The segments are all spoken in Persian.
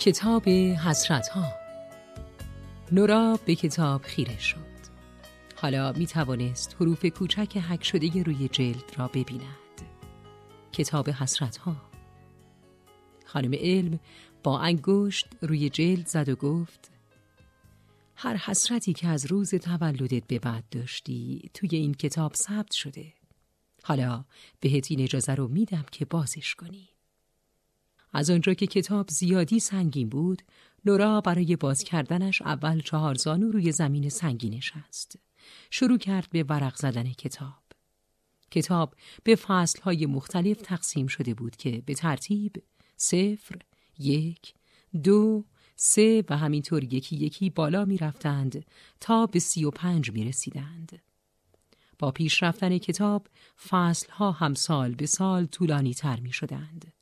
کتاب حسرت ها نورا به کتاب خیره شد. حالا می توانست حروف کوچک حک شده روی جلد را ببیند. کتاب حسرت ها خانم علم با انگشت روی جلد زد و گفت هر حسرتی که از روز تولدت به بعد داشتی توی این کتاب ثبت شده. حالا بهت این اجازه رو میدم که بازش کنی. از آنجا که کتاب زیادی سنگین بود لورا برای باز کردنش اول چهار زانو روی زمین سنگی نشست. شروع کرد به ورق زدن کتاب کتاب به فصلهای مختلف تقسیم شده بود که به ترتیب صفر، یک، دو، سه و همینطور یکی یکی بالا می رفتند تا به سی و پنج می رسیدند. با پیش رفتن کتاب فصلها هم سال به سال طولانی تر می شدند.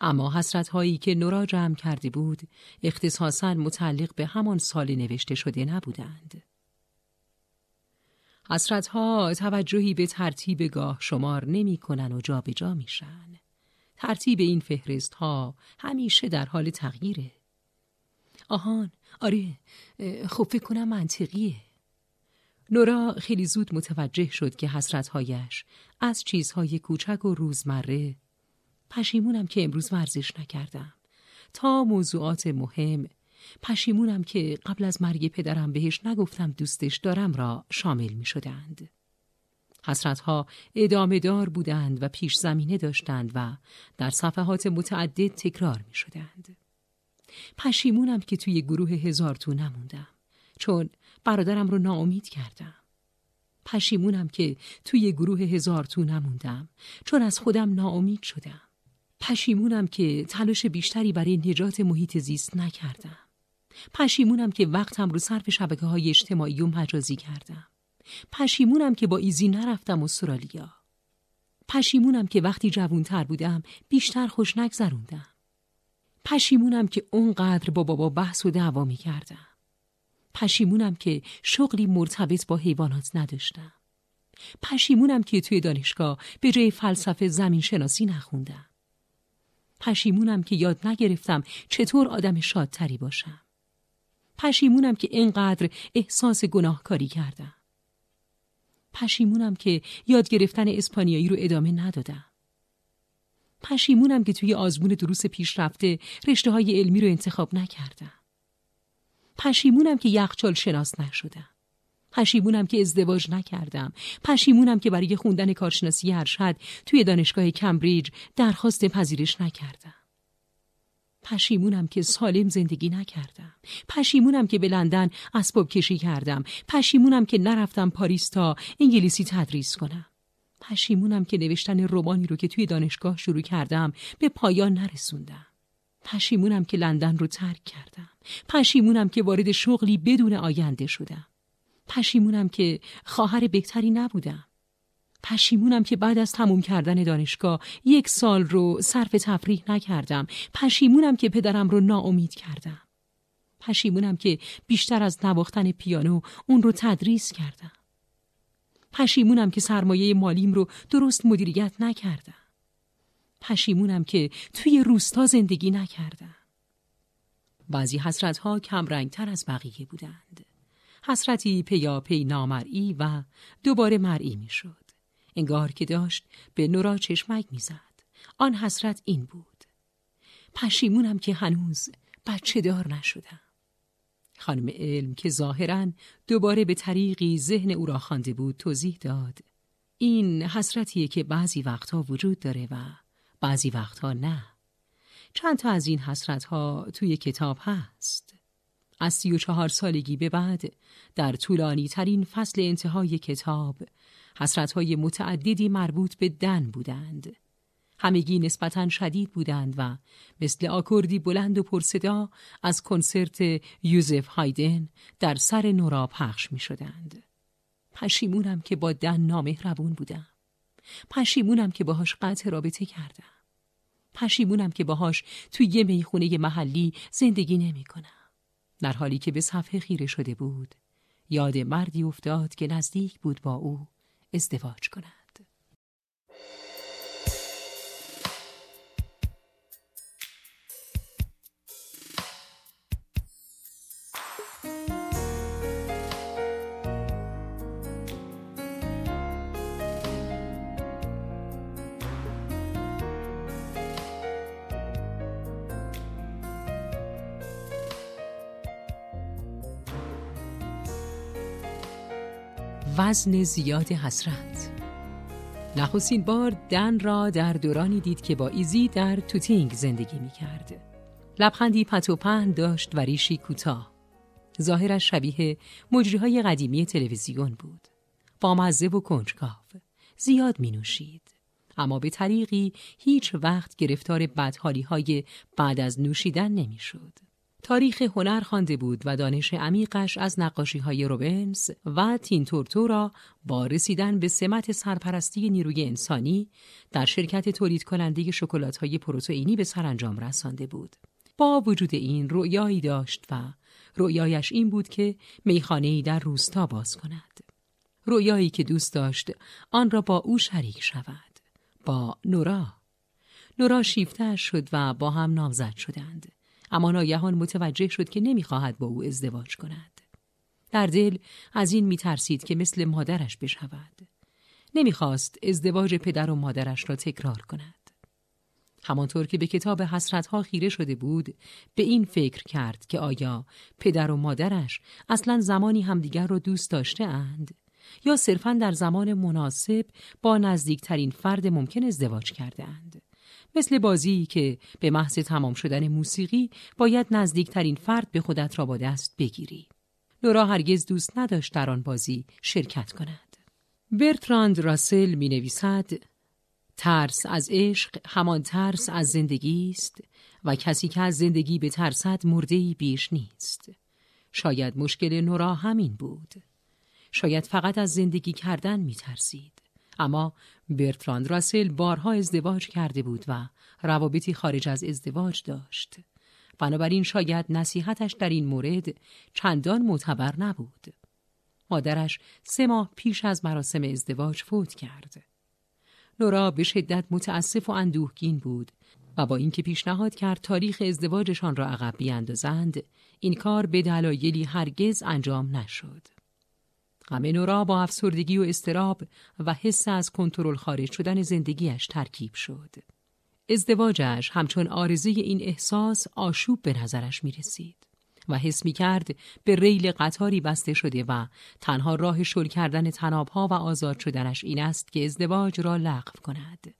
اما حسرت هایی که نورا جمع کرده بود اختصاصا متعلق به همان سال نوشته شده نبودند. حسرت ها توجهی به ترتیب گاه شمار نمی کنن و جا به جا میشن. ترتیب این فهرست ها همیشه در حال تغییره. آهان، آره، خب فکر کنم منطقیه. نورا خیلی زود متوجه شد که حسرتهایش از چیزهای کوچک و روزمره پشیمونم که امروز ورزش نکردم تا موضوعات مهم پشیمونم که قبل از مرگ پدرم بهش نگفتم دوستش دارم را شامل می شدند. حسرتها ادامه دار بودند و پیش زمینه داشتند و در صفحات متعدد تکرار می شدند. پشیمونم که توی گروه هزار تو نموندم چون برادرم رو ناامید کردم. پشیمونم که توی گروه هزار تو نموندم چون از خودم ناامید شدم. پشیمونم که تلاش بیشتری برای نجات محیط زیست نکردم. پشیمونم که وقتم رو صرف شبکه های اجتماعی و مجازی کردم. پشیمونم که با ایزی نرفتم استرالیا. پشیمونم که وقتی جوونتر بودم بیشتر خوش نگذروندم. پشیمونم که اونقدر با بابا بحث و دعوا می کردم. پشیمونم که شغلی مرتبط با حیوانات نداشتم. پشیمونم که توی دانشگاه به جای فلسفه زمین شناسی نخوندم. پشیمونم که یاد نگرفتم چطور آدم شادتری باشم. پشیمونم که اینقدر احساس گناهکاری کردم. پشیمونم که یاد گرفتن اسپانیایی رو ادامه ندادم. پشیمونم که توی آزمون دروس پیشرفته رشته های علمی رو انتخاب نکردم. پشیمونم که یخچال شناس نشدم. پشیمونم که ازدواج نکردم پشیمونم که برای خوندن کارشناسی ارشد توی دانشگاه کمبریج درخواست پذیرش نکردم پشیمونم که سالم زندگی نکردم. پشیمونم که به لندن اسباب کشی کردم. پشیمونم که نرفتم پاریس تا انگلیسی تدریس کنم. پشیمونم که نوشتن رومانی رو که توی دانشگاه شروع کردم به پایان نرسوندم. پشیمونم که لندن رو ترک کردم. پشیمونم که وارد شغلی بدون آینده شدم. پشیمونم که خواهر بهتری نبودم. پشیمونم که بعد از تموم کردن دانشگاه یک سال رو صرف تفریح نکردم. پشیمونم که پدرم رو ناامید کردم. پشیمونم که بیشتر از نواختن پیانو اون رو تدریس کردم. پشیمونم که سرمایه مالیم رو درست مدیریت نکردم. پشیمونم که توی روستا زندگی نکردم. بعضی حسرت ها کم رنگتر از بقیه بودند. حسرتی پیاپی نامرئی و دوباره مرئی می‌شد. انگار که داشت به نورا چشمک می‌زد. آن حسرت این بود. پشیمونم که هنوز بچه دار نشدم. خانم علم که ظاهرا دوباره به طریقی ذهن او را خوانده بود توضیح داد. این حسرتیه که بعضی وقتها وجود داره و بعضی وقتها نه. چند تا از این حسرت ها توی کتاب هست. از سی و چهار سالگی به بعد در طولانی ترین فصل انتهای کتاب حسرت های متعددی مربوط به دن بودند. همگی نسبتا شدید بودند و مثل آکوردی بلند و پرصدا از کنسرت یوزف هایدن در سر نورا پخش می شدند. پشیمونم که با دن نامهربون بودم. پشیمونم که باهاش قطع رابطه کردم پشیمونم که باهاش توی یه می‌خونه محلی زندگی نمی کنم. در حالی که به صفحه خیره شده بود یاد مردی افتاد که نزدیک بود با او ازدواج کند وزن زیاد حسرت نخستین بار دن را در دورانی دید که با ایزی در توتینگ زندگی می کرد. لبخندی پت و پهن داشت و ریشی کوتاه. ظاهرش شبیه مجریهای قدیمی تلویزیون بود. با مزه و کنجکاو. زیاد می نوشید. اما به طریقی هیچ وقت گرفتار بدحالی های بعد از نوشیدن نمی شد. تاریخ هنر خوانده بود و دانش عمیقش از نقاشی های روبنز و تینتورتو را با رسیدن به سمت سرپرستی نیروی انسانی در شرکت تولید کننده شکلات های پروتئینی به سرانجام رسانده بود. با وجود این رؤیایی داشت و رؤیایش این بود که میخانه‌ای در روستا باز کند. رؤیایی که دوست داشت آن را با او شریک شود. با نورا. نورا شیفته شد و با هم نامزد شدند. اما ناگهان متوجه شد که نمی‌خواهد با او ازدواج کند. در دل از این میترسید که مثل مادرش بشود. نمی‌خواست ازدواج پدر و مادرش را تکرار کند. همانطور که به کتاب حسرتها خیره شده بود به این فکر کرد که آیا پدر و مادرش اصلا زمانی همدیگر را دوست داشته اند یا صرفا در زمان مناسب با نزدیکترین فرد ممکن ازدواج کرده اند. مثل بازی که به محض تمام شدن موسیقی باید نزدیکترین فرد به خودت را با دست بگیری. لورا هرگز دوست نداشت در آن بازی شرکت کند. برتراند راسل می نویسد ترس از عشق همان ترس از زندگی است و کسی که از زندگی به ترسد مردهی بیش نیست. شاید مشکل نورا همین بود. شاید فقط از زندگی کردن می ترسید. اما برتراند راسل بارها ازدواج کرده بود و روابطی خارج از ازدواج داشت. بنابراین شاید نصیحتش در این مورد چندان معتبر نبود. مادرش سه ماه پیش از مراسم ازدواج فوت کرد. نورا به شدت متاسف و اندوهگین بود و با اینکه پیشنهاد کرد تاریخ ازدواجشان را عقب بیاندازند این کار به دلایلی هرگز انجام نشد. غم نورا با افسردگی و استراب و حس از کنترل خارج شدن زندگیش ترکیب شد. ازدواجش همچون آرزه این احساس آشوب به نظرش می رسید و حس می کرد به ریل قطاری بسته شده و تنها راه شل کردن تنابها و آزاد شدنش این است که ازدواج را لغو کند.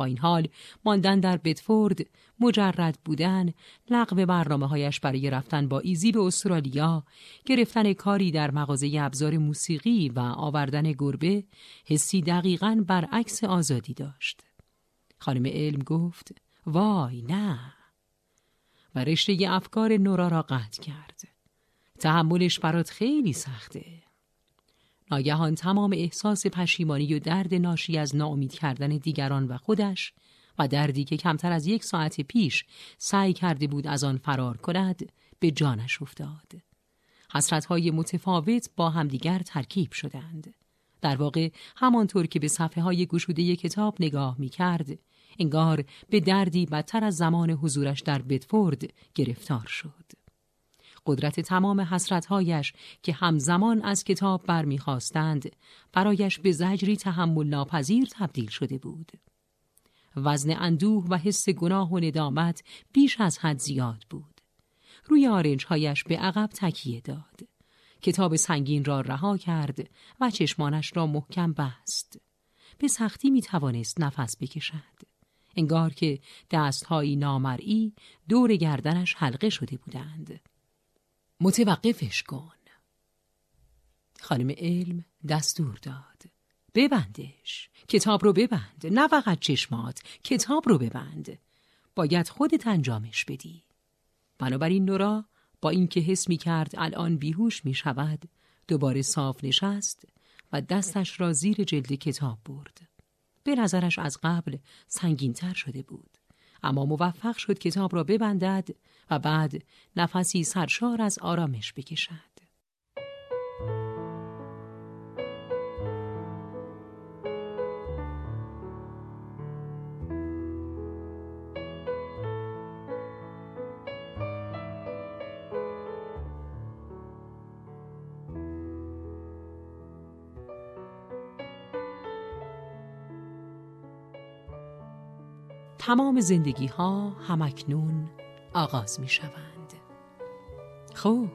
با این حال ماندن در بتفورد مجرد بودن لغو برنامه هایش برای رفتن با ایزی به استرالیا گرفتن کاری در مغازه ابزار موسیقی و آوردن گربه حسی دقیقا برعکس آزادی داشت. خانم علم گفت وای نه. و رشته افکار نورا را قطع کرد. تحملش برات خیلی سخته. ناگهان تمام احساس پشیمانی و درد ناشی از ناامید کردن دیگران و خودش و دردی که کمتر از یک ساعت پیش سعی کرده بود از آن فرار کند به جانش افتاد. حسرتهای متفاوت با همدیگر ترکیب شدند. در واقع همانطور که به صفحه های گشوده کتاب نگاه می کرد، انگار به دردی بدتر از زمان حضورش در بدفورد گرفتار شد. قدرت تمام حسرتهایش که همزمان از کتاب برمیخواستند برایش به زجری تحمل ناپذیر تبدیل شده بود. وزن اندوه و حس گناه و ندامت بیش از حد زیاد بود. روی آرنجهایش به عقب تکیه داد. کتاب سنگین را رها کرد و چشمانش را محکم بست. به سختی می توانست نفس بکشد. انگار که دستهایی نامرئی دور گردنش حلقه شده بودند. متوقفش کن. خانم علم دستور داد. ببندش. کتاب رو ببند. نه فقط چشمات. کتاب رو ببند. باید خودت انجامش بدی. بنابراین نورا با اینکه حس می کرد الان بیهوش می شود دوباره صاف نشست و دستش را زیر جلد کتاب برد. به نظرش از قبل سنگینتر شده بود اما موفق شد کتاب را ببندد و بعد نفسی سرشار از آرامش بکشد. تمام زندگی ها همکنون آغاز می شوند. خب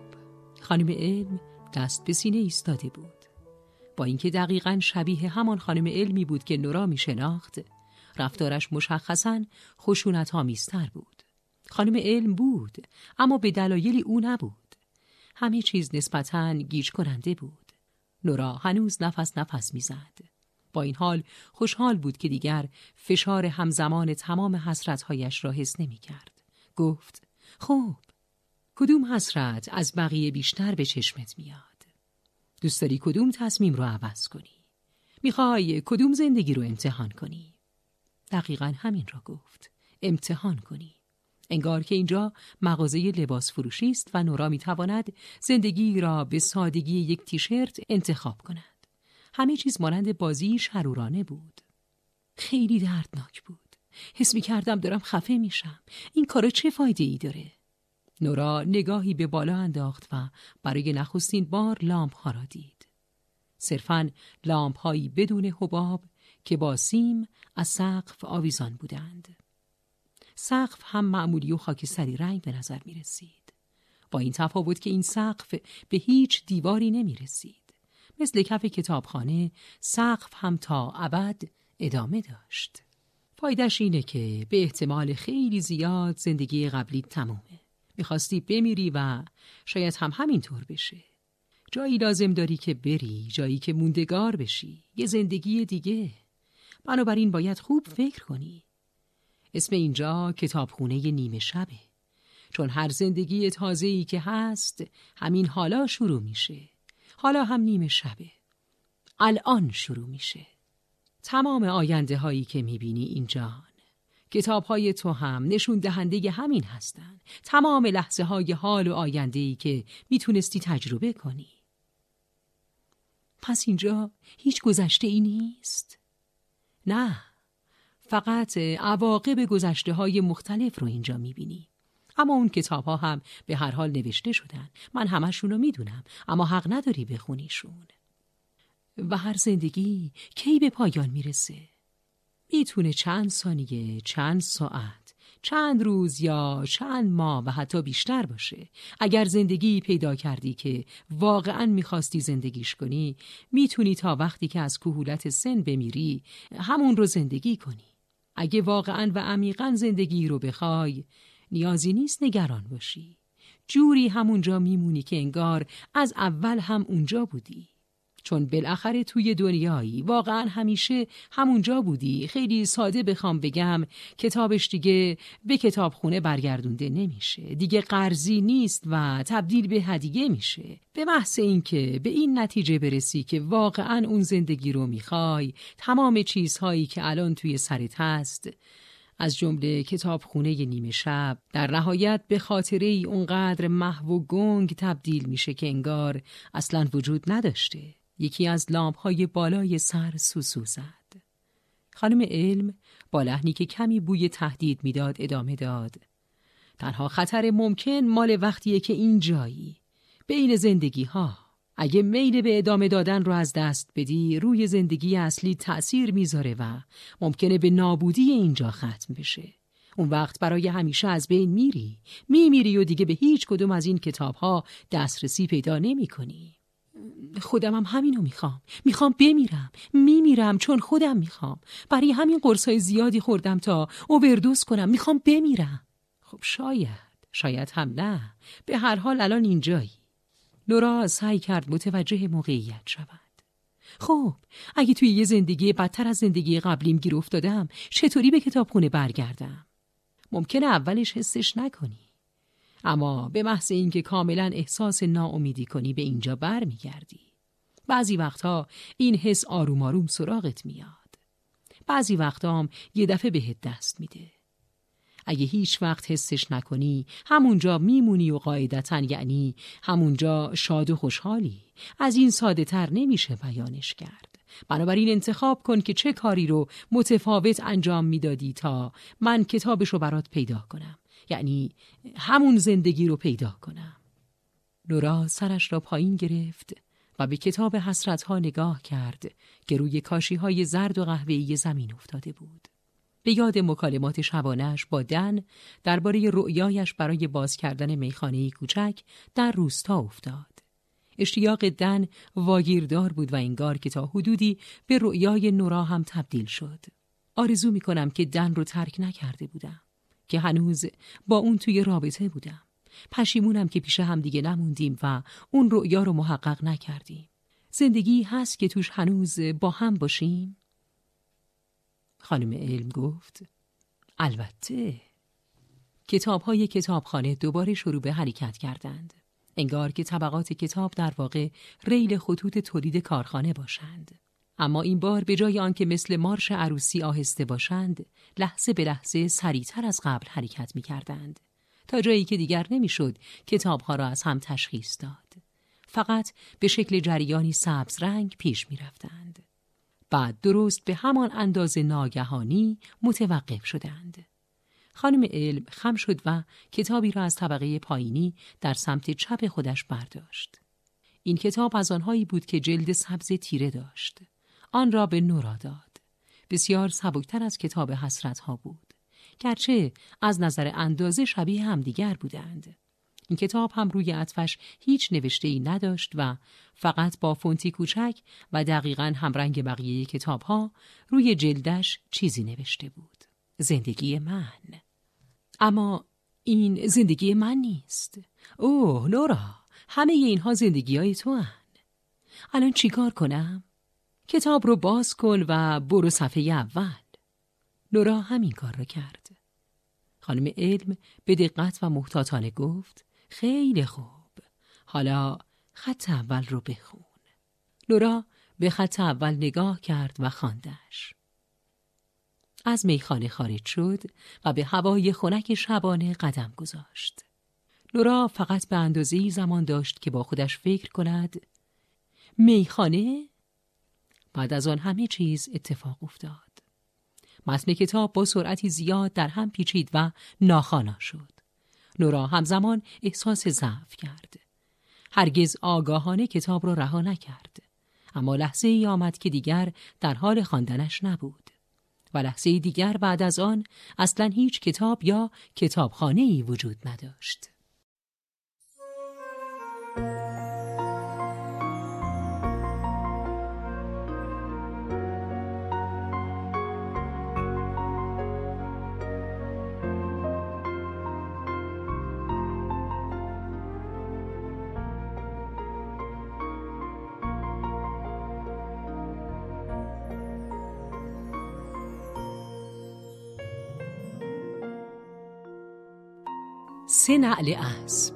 خانم علم دست به سینه ایستاده بود. با اینکه دقیقا شبیه همان خانم علمی بود که نورا می شناخت، رفتارش مشخصا خشونت آمیزتر بود. خانم علم بود، اما به دلایلی او نبود. همه چیز نسبتا گیج کننده بود. نورا هنوز نفس نفس می‌زد. با این حال خوشحال بود که دیگر فشار همزمان تمام حسرتهایش را حس نمی کرد. گفت خوب کدوم حسرت از بقیه بیشتر به چشمت میاد؟ دوست داری کدوم تصمیم رو عوض کنی؟ می‌خوای کدوم زندگی رو امتحان کنی؟ دقیقا همین را گفت امتحان کنی انگار که اینجا مغازه لباس فروشی است و نورا می‌تواند زندگی را به سادگی یک تیشرت انتخاب کند همه چیز مانند بازی شرورانه بود. خیلی دردناک بود. حس می کردم دارم خفه میشم. این کارا چه فایده ای داره؟ نورا نگاهی به بالا انداخت و برای نخستین بار لامپ ها را دید. صرفا لامپ هایی بدون حباب که با سیم از سقف آویزان بودند. سقف هم معمولی و خاکستری رنگ به نظر می رسید. با این تفاوت که این سقف به هیچ دیواری نمی رسید. مثل کف کتابخانه سقف هم تا ابد ادامه داشت. فایدش اینه که به احتمال خیلی زیاد زندگی قبلی تمومه. می‌خواستی بمیری و شاید هم همینطور بشه. جایی لازم داری که بری، جایی که موندگار بشی، یه زندگی دیگه. بنابراین باید خوب فکر کنی. اسم اینجا کتابخونه نیمه شبه. چون هر زندگی تازه‌ای که هست همین حالا شروع میشه. حالا هم نیمه شبه. الان شروع میشه. تمام آینده هایی که می‌بینی اینجان کتاب های تو هم نشون دهنده همین هستن. تمام لحظه های حال و آینده ای که می‌تونستی تجربه کنی. پس اینجا هیچ گذشته ای نیست؟ نه فقط عواقب گذشته های مختلف رو اینجا می‌بینی. اما اون کتاب ها هم به هر حال نوشته شدن. من همشون رو می‌دونم اما حق نداری بخونیشون. و هر زندگی کی به پایان می‌رسه؟ می‌تونه چند ثانیه چند ساعت چند روز یا چند ماه و حتی بیشتر باشه. اگر زندگی پیدا کردی که واقعا می‌خواستی زندگیش کنی می‌تونی تا وقتی که از کهولت سن بمیری همون رو زندگی کنی. اگه واقعا و عمیقا زندگی رو بخوای نیازی نیست نگران باشی. جوری همونجا میمونی که انگار از اول هم اونجا بودی. چون بالاخره توی دنیایی واقعا همیشه همونجا بودی. خیلی ساده بخوام بگم کتابش دیگه به کتابخونه برگردونده نمیشه. دیگه قرضی نیست و تبدیل به هدیه میشه. به محض اینکه به این نتیجه برسی که واقعا اون زندگی رو می‌خوای تمام چیزهایی که الان توی سرت هست از جمله کتابخونه نیمه شب. در نهایت به خاطره ای اونقدر محو و گنگ تبدیل میشه که انگار اصلا وجود نداشته. یکی از لامپ های بالای سر سوسو زد. خانم علم با لحنی که کمی بوی تهدید می‌داد ادامه داد. تنها خطر ممکن مال وقتیه که این جایی بین زندگی ها اگه میل به ادامه دادن رو از دست بدی روی زندگی اصلی تأثیر می‌ذاره و ممکنه به نابودی اینجا ختم بشه. اون وقت برای همیشه از بین میری. میمیری و دیگه به هیچ کدوم از این کتاب ها دسترسی پیدا نمی کنی خودم هم همینو می‌خوام. می‌خوام بمیرم. میمیرم چون خودم می‌خوام. برای همین قرصای زیادی خوردم تا اووردوز کنم. می‌خوام بمیرم. خب شاید. شاید هم نه. به هر حال الان اینجایی. لورا سعی کرد متوجه موقعیت شود. خب اگه توی یه زندگی بدتر از زندگی قبلیم گیر افتادم چطوری به کتابخونه برگردم؟ ممکنه اولش حسش نکنی. اما به محض اینکه کاملا احساس ناامیدی کنی به اینجا برمیگردی. بعضی وقتها این حس آروم آروم سراغت میاد. بعضی وقتا هم یه دفعه بهت دست میده اگه هیچ وقت حسش نکنی همونجا میمونی و قاعدتا یعنی همونجا شاد و خوشحالی. از این ساده تر نمیشه بیانش کرد. بنابراین انتخاب کن که چه کاری رو متفاوت انجام می‌دادی تا من کتابش رو برات پیدا کنم. یعنی همون زندگی رو پیدا کنم. نورا سرش را پایین گرفت و به کتاب حسرت ها نگاه کرد که روی کاشی های زرد و قهوه‌ای زمین افتاده بود. به یاد مکالمات شبانش با دن درباره رؤیایش برای باز کردن میخانه کوچک در روستا افتاد. اشتیاق دن واگیردار بود و انگار که تا حدودی به رؤیای نورا هم تبدیل شد. آرزو می کنم که دن رو ترک نکرده بودم. که هنوز با اون توی رابطه بودم. پشیمونم که پیش هم دیگه نموندیم و اون رؤیا رو محقق نکردیم. زندگی هست که توش هنوز با هم باشیم؟ خانم علم گفت البته کتاب های کتابخانه دوباره شروع به حرکت کردند. انگار که طبقات کتاب در واقع ریل خطوط تولید کارخانه باشند. اما این بار به جای آنکه مثل مارش عروسی آهسته باشند، لحظه به لحظه سریعتر از قبل حرکت می کردند. تا جایی که دیگر نمی‌شد کتابها را از هم تشخیص داد. فقط به شکل جریانی سبز رنگ پیش می رفتند. بعد درست به همان اندازه ناگهانی متوقف شدند. خانم علم خم شد و کتابی را از طبقه پایینی در سمت چپ خودش برداشت. این کتاب از آنهایی بود که جلد سبز تیره داشت. آن را به نورا داد. بسیار سبکتر از کتاب حسرت ها بود. گرچه از نظر اندازه شبیه همدیگر بودند. این کتاب هم روی عطفش هیچ نوشته ای نداشت و فقط با فونتی کوچک و دقیقا همرنگ بقیه کتاب ها روی جلدش چیزی نوشته بود. زندگی من. اما این زندگی من نیست. اوه نورا همه اینها زندگی های تو هن. الان چیکار کنم؟ کتاب رو باز کن و برو صفحه اول. نورا همین کار را کرد. خانم علم به دقت و محتاطانه گفت خیلی خوب. حالا خط اول رو بخون. نورا به خط اول نگاه کرد و خواندش. از میخانه خارج شد و به هوای خنک شبانه قدم گذاشت. نورا فقط به اندازه زمان داشت که با خودش فکر کند میخانه بعد از آن همه چیز اتفاق افتاد. متن کتاب با سرعتی زیاد در هم پیچید و ناخانا شد. نورا همزمان احساس ضعف کرد. هرگز آگاهانه کتاب را رها نکرد. اما لحظه ای آمد که دیگر در حال خواندنش نبود. و لحظه دیگر بعد از آن اصلا هیچ کتاب یا کتابخانه ای وجود نداشت. سه نعل اسب.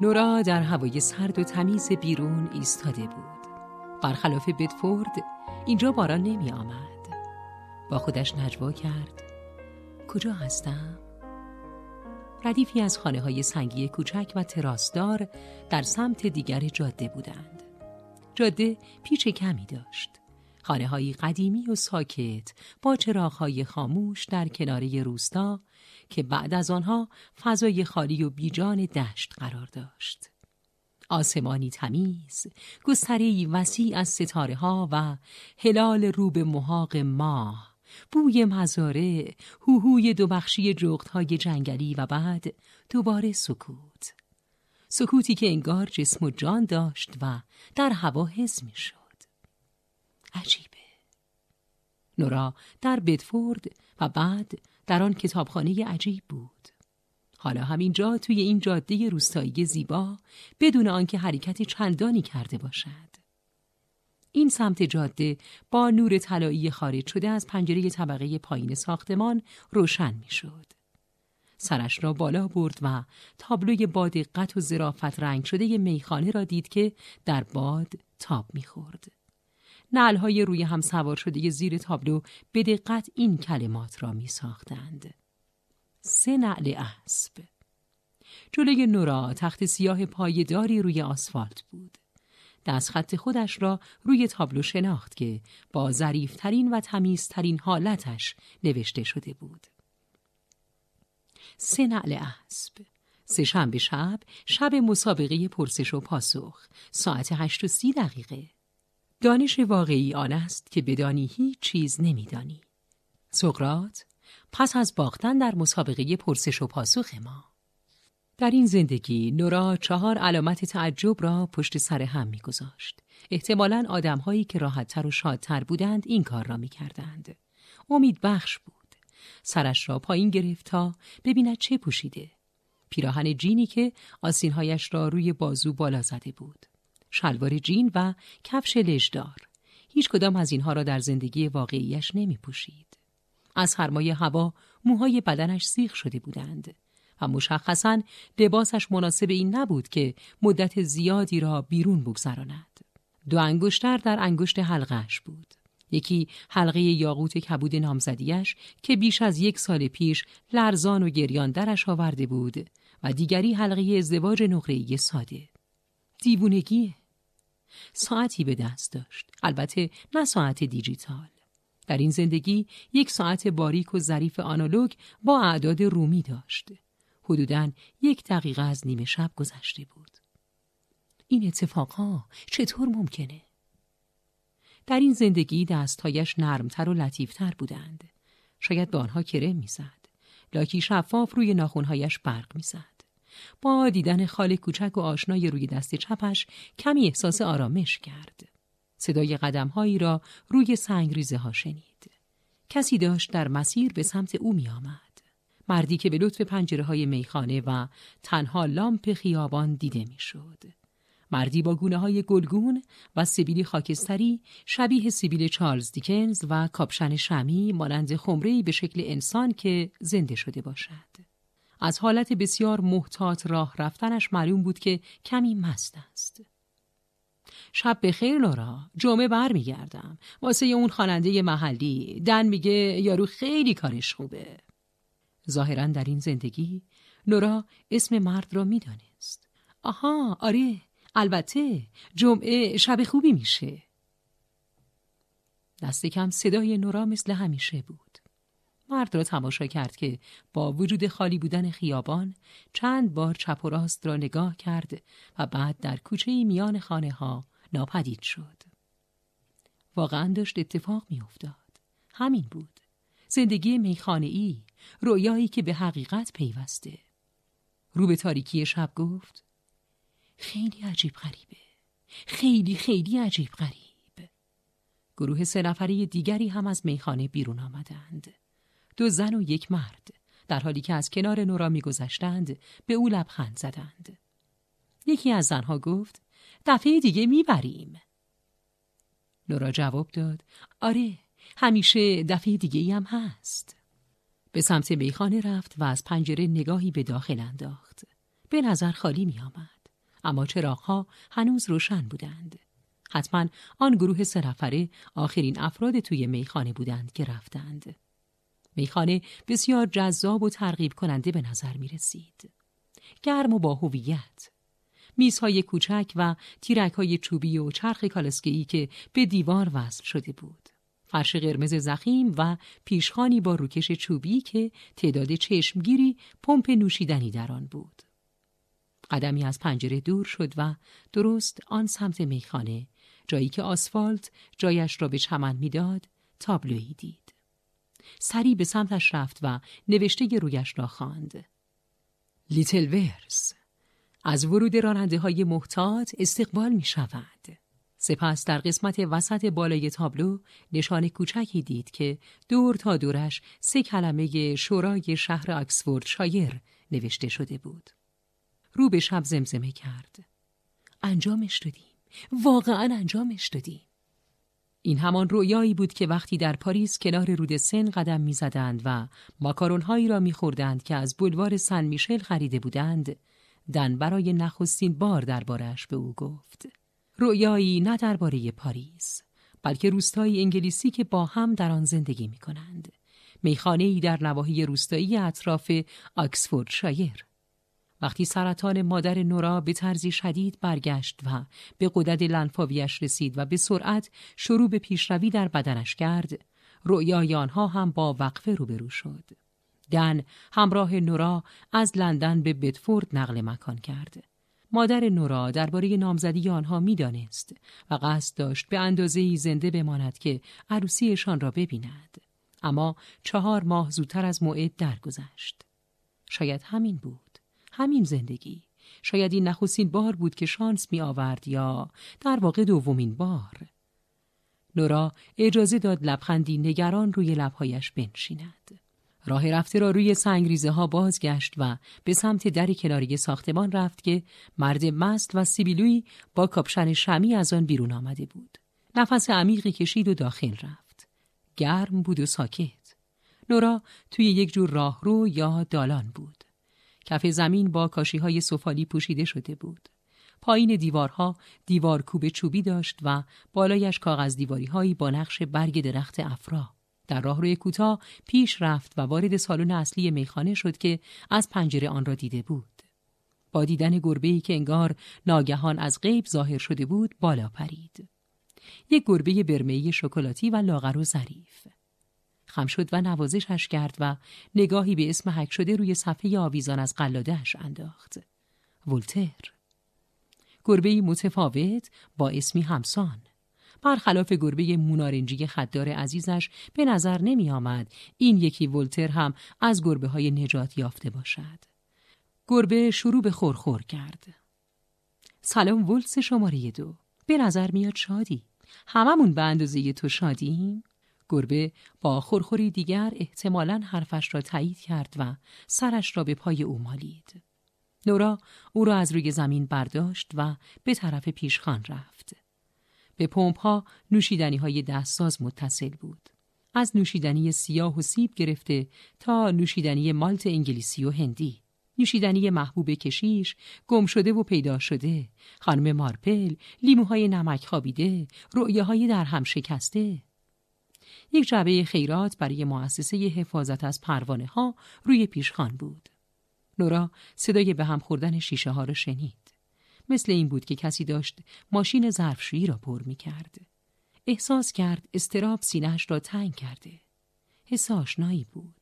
نورا در هوای سرد و تمیز بیرون ایستاده بود. برخلاف بدفورد اینجا باران نمی آمد. با خودش نجوا کرد. کجا هستم؟ ردیفی از خانه های سنگی کوچک و تراسدار در سمت دیگر جاده بودند. جاده پیچ کمی داشت. خانه های قدیمی و ساکت با چراغ خاموش در کناره روستا که بعد از آنها فضای خالی و بیجان دشت قرار داشت. آسمانی تمیز، گستری وسیع از ستاره ها و هلال رو به محاق ماه، بوی مزاره، هوهوی دو بخشی جغت های جنگلی و بعد دوباره سکوت. سکوتی که انگار جسم و جان داشت و در هوا حس می شد. عجیبه. نورا در بدفورد و بعد در آن کتابخانه عجیب بود. حالا همینجا توی این جاده روستایی زیبا بدون آنکه حرکت چندانی کرده باشد. این سمت جاده با نور طلایی خارج شده از پنجره طبقه پایین ساختمان روشن می‌شد. سرش را بالا برد و تابلوی با دقت و ظرافت رنگ شده میخانه را دید که در باد تاب می‌خورد. نعلهای روی هم سوار شده زیر تابلو به دقت این کلمات را می ساختند. سه نعل اسب جلوی نورا تخت سیاه پایداری روی آسفالت بود. دست خط خودش را روی تابلو شناخت که با ظریفترین و تمیزترین حالتش نوشته شده بود. سه نعل اسب سه شنبه شب شب مسابقه پرسش و پاسخ ساعت هشت و سی دقیقه دانش واقعی آن است که بدانی هیچ چیز نمیدانی سقرات پس از باختن در مسابقه پرسش و پاسخ ما در این زندگی نورا چهار علامت تعجب را پشت سر هم میگذاشت. احتمالا آدمهایی که راحتتر و شادتر بودند این کار را می‌کردند. امید بخش بود. سرش را پایین گرفت تا ببیند چه پوشیده. پیراهن جینی که آسینهایش را روی بازو بالا زده بود. شلوار جین و کفش لجدار. هیچ کدام از اینها را در زندگی واقعیش نمی پوشید. از هرمای هوا موهای بدنش سیخ شده بودند. و مشخصا لباسش مناسب این نبود که مدت زیادی را بیرون بگذراند. دو انگشتر در انگشت حلقش بود. یکی حلقه یاقوت کبود نامزدیش که بیش از یک سال پیش لرزان و گریان درش آورده بود و دیگری حلقه ازدواج نقره‌ای ساده. دیوونگیه. ساعتی به دست داشت. البته نه ساعت دیجیتال. در این زندگی یک ساعت باریک و ظریف آنالوگ با اعداد رومی داشت. حدوداً یک دقیقه از نیمه شب گذشته بود. این اتفاقها چطور ممکنه؟ در این زندگی دستهایش نرمتر و لطیفتر بودند. شاید به آنها کرم می‌زد. لاکی شفاف روی ناخونهایش برق می‌زد. با دیدن خال کوچک و آشنای روی دست چپش کمی احساس آرامش کرد. صدای قدمهایی را روی سنگریزه ها شنید. کسی داشت در مسیر به سمت او می آمد. مردی که به لطف پنجره های میخانه و تنها لامپ خیابان دیده می‌شد. مردی با گونه های گلگون و سیبیلی خاکستری شبیه سیبیل چارلز دیکنز و کاپشن شمی مانند خمرهی به شکل انسان که زنده شده باشد. از حالت بسیار محتاط راه رفتنش معلوم بود که کمی مست است. شب به خیر لورا. جمعه بر میگردم واسه اون خواننده محلی. دن میگه یارو خیلی کارش خوبه. ظاهرا در این زندگی نورا اسم مرد را می‌دانست. آها آره. البته جمعه شب خوبی میشه. دست کم صدای نورا مثل همیشه بود. مرد را تماشا کرد که با وجود خالی بودن خیابان چند بار چپ و راست را نگاه کرد و بعد در کوچه میان خانه ها ناپدید شد. واقعا داشت اتفاق میافتاد. همین بود. زندگی میخانه ای رویایی که به حقیقت پیوسته. رو به تاریکی شب گفت خیلی عجیب غریبه. خیلی خیلی عجیب غریب. گروه سه نفری دیگری هم از میخانه بیرون آمدند. دو زن و یک مرد در حالی که از کنار نورا میگذشتند به او لبخند زدند یکی از زنها گفت دفعه دیگه می‌بریم نورا جواب داد آره همیشه دفعه دیگه هم هست به سمت میخانه رفت و از پنجره نگاهی به داخل انداخت به نظر خالی می آمد. اما چراغها هنوز روشن بودند. حتما آن گروه سه نفره آخرین افراد توی میخانه بودند که رفتند. میخانه بسیار جذاب و ترغیب کننده به نظر می رسید. گرم و با هویت. میزهای کوچک و تیرک های چوبی و چرخ کالسکه‌ای که به دیوار وصل شده بود. فرش قرمز زخیم و پیشخانی با روکش چوبی که تعداد چشمگیری پمپ نوشیدنی در آن بود. قدمی از پنجره دور شد و درست آن سمت میخانه جایی که آسفالت جایش را به چمن می‌داد تابلویی دید. سری به سمتش رفت و نوشته رویش را خواند. لیتل ورس از ورود راننده های محتاط استقبال می شود. سپس در قسمت وسط بالای تابلو نشان کوچکی دید که دور تا دورش سه کلمه شورای شهر اکسفورد شایر نوشته شده بود. رو به شب زمزمه کرد. انجامش دادیم. واقعا انجامش دادیم. این همان رویایی بود که وقتی در پاریس کنار رود سن قدم می‌زدند و ماکارونهایی را میخوردند که از بلوار سن میشل خریده بودند دن برای نخستین بار دربارش به او گفت. رویایی نه درباره پاریس بلکه روستایی انگلیسی که با هم در آن زندگی می کنند. در نواحی روستایی اطراف آکسفورد شایر. وقتی سرطان مادر نورا به طرزی شدید برگشت و به قدرت لنفاویش رسید و به سرعت شروع به پیشروی در بدنش کرد، رؤیای آنها هم با وقفه روبرو شد. دن همراه نورا از لندن به بدفورد نقل مکان کرد. مادر نورا درباره نامزدی آنها می‌دانست و قصد داشت به اندازه زنده بماند که عروسیشان را ببیند. اما چهار ماه زودتر از موعد درگذشت. شاید همین بود. همین زندگی. شاید این نخستین بار بود که شانس می آورد یا در واقع دومین بار. نورا اجازه داد لبخندی نگران روی لبهایش بنشیند. راه رفته را روی سنگریزه ها بازگشت و به سمت در کناری ساختمان رفت که مرد مست و سیبیلوی با کاپشن شمی از آن بیرون آمده بود. نفس عمیقی کشید و داخل رفت. گرم بود و ساکت. نورا توی یک جور راهرو یا دالان بود. کف زمین با کاشی های سفالی پوشیده شده بود. پایین دیوارها دیوار کوب چوبی داشت و بالایش کاغذ دیواری هایی با نقش برگ درخت افرا. در راهروی کوتاه پیش رفت و وارد سالن اصلی میخانه شد که از پنجره آن را دیده بود. با دیدن گربه‌ای که انگار ناگهان از غیب ظاهر شده بود بالا پرید. یک گربه برمه‌ای شکلاتی و لاغر و ظریف. خم شد و نوازشش کرد و نگاهی به اسم حک شده روی صفحه آویزان از قلادهش انداخت. ولتر. گربه‌ای متفاوت با اسمی همسان. برخلاف گربه مونارنجی خددار عزیزش به نظر نمی آمد این یکی ولتر هم از گربه های نجات یافته باشد. گربه شروع به خورخور کرد. سلام ولتس شماره دو. به نظر میاد شادی. هممون به اندازه تو شادیم؟ گربه با خورخوری دیگر احتمالا حرفش را تایید کرد و سرش را به پای او مالید. نورا او را از روی زمین برداشت و به طرف پیشخان رفت. به پمپ ها نوشیدنی های دستساز متصل بود. از نوشیدنی سیاه و سیب گرفته تا نوشیدنی مالت انگلیسی و هندی. نوشیدنی محبوب کشیش، گم شده و پیدا شده، خانم مارپل، لیموهای نمک خوابیده، رؤیه های در هم شکسته. یک جعبه خیرات برای مؤسسه حفاظت از پروانه ها روی پیشخان بود. نورا صدای به هم خوردن شیشه ها را شنید. مثل این بود که کسی داشت ماشین ظرفشویی را پر می کرد. احساس کرد استراب سینهش را تنگ کرده. حس آشنایی بود.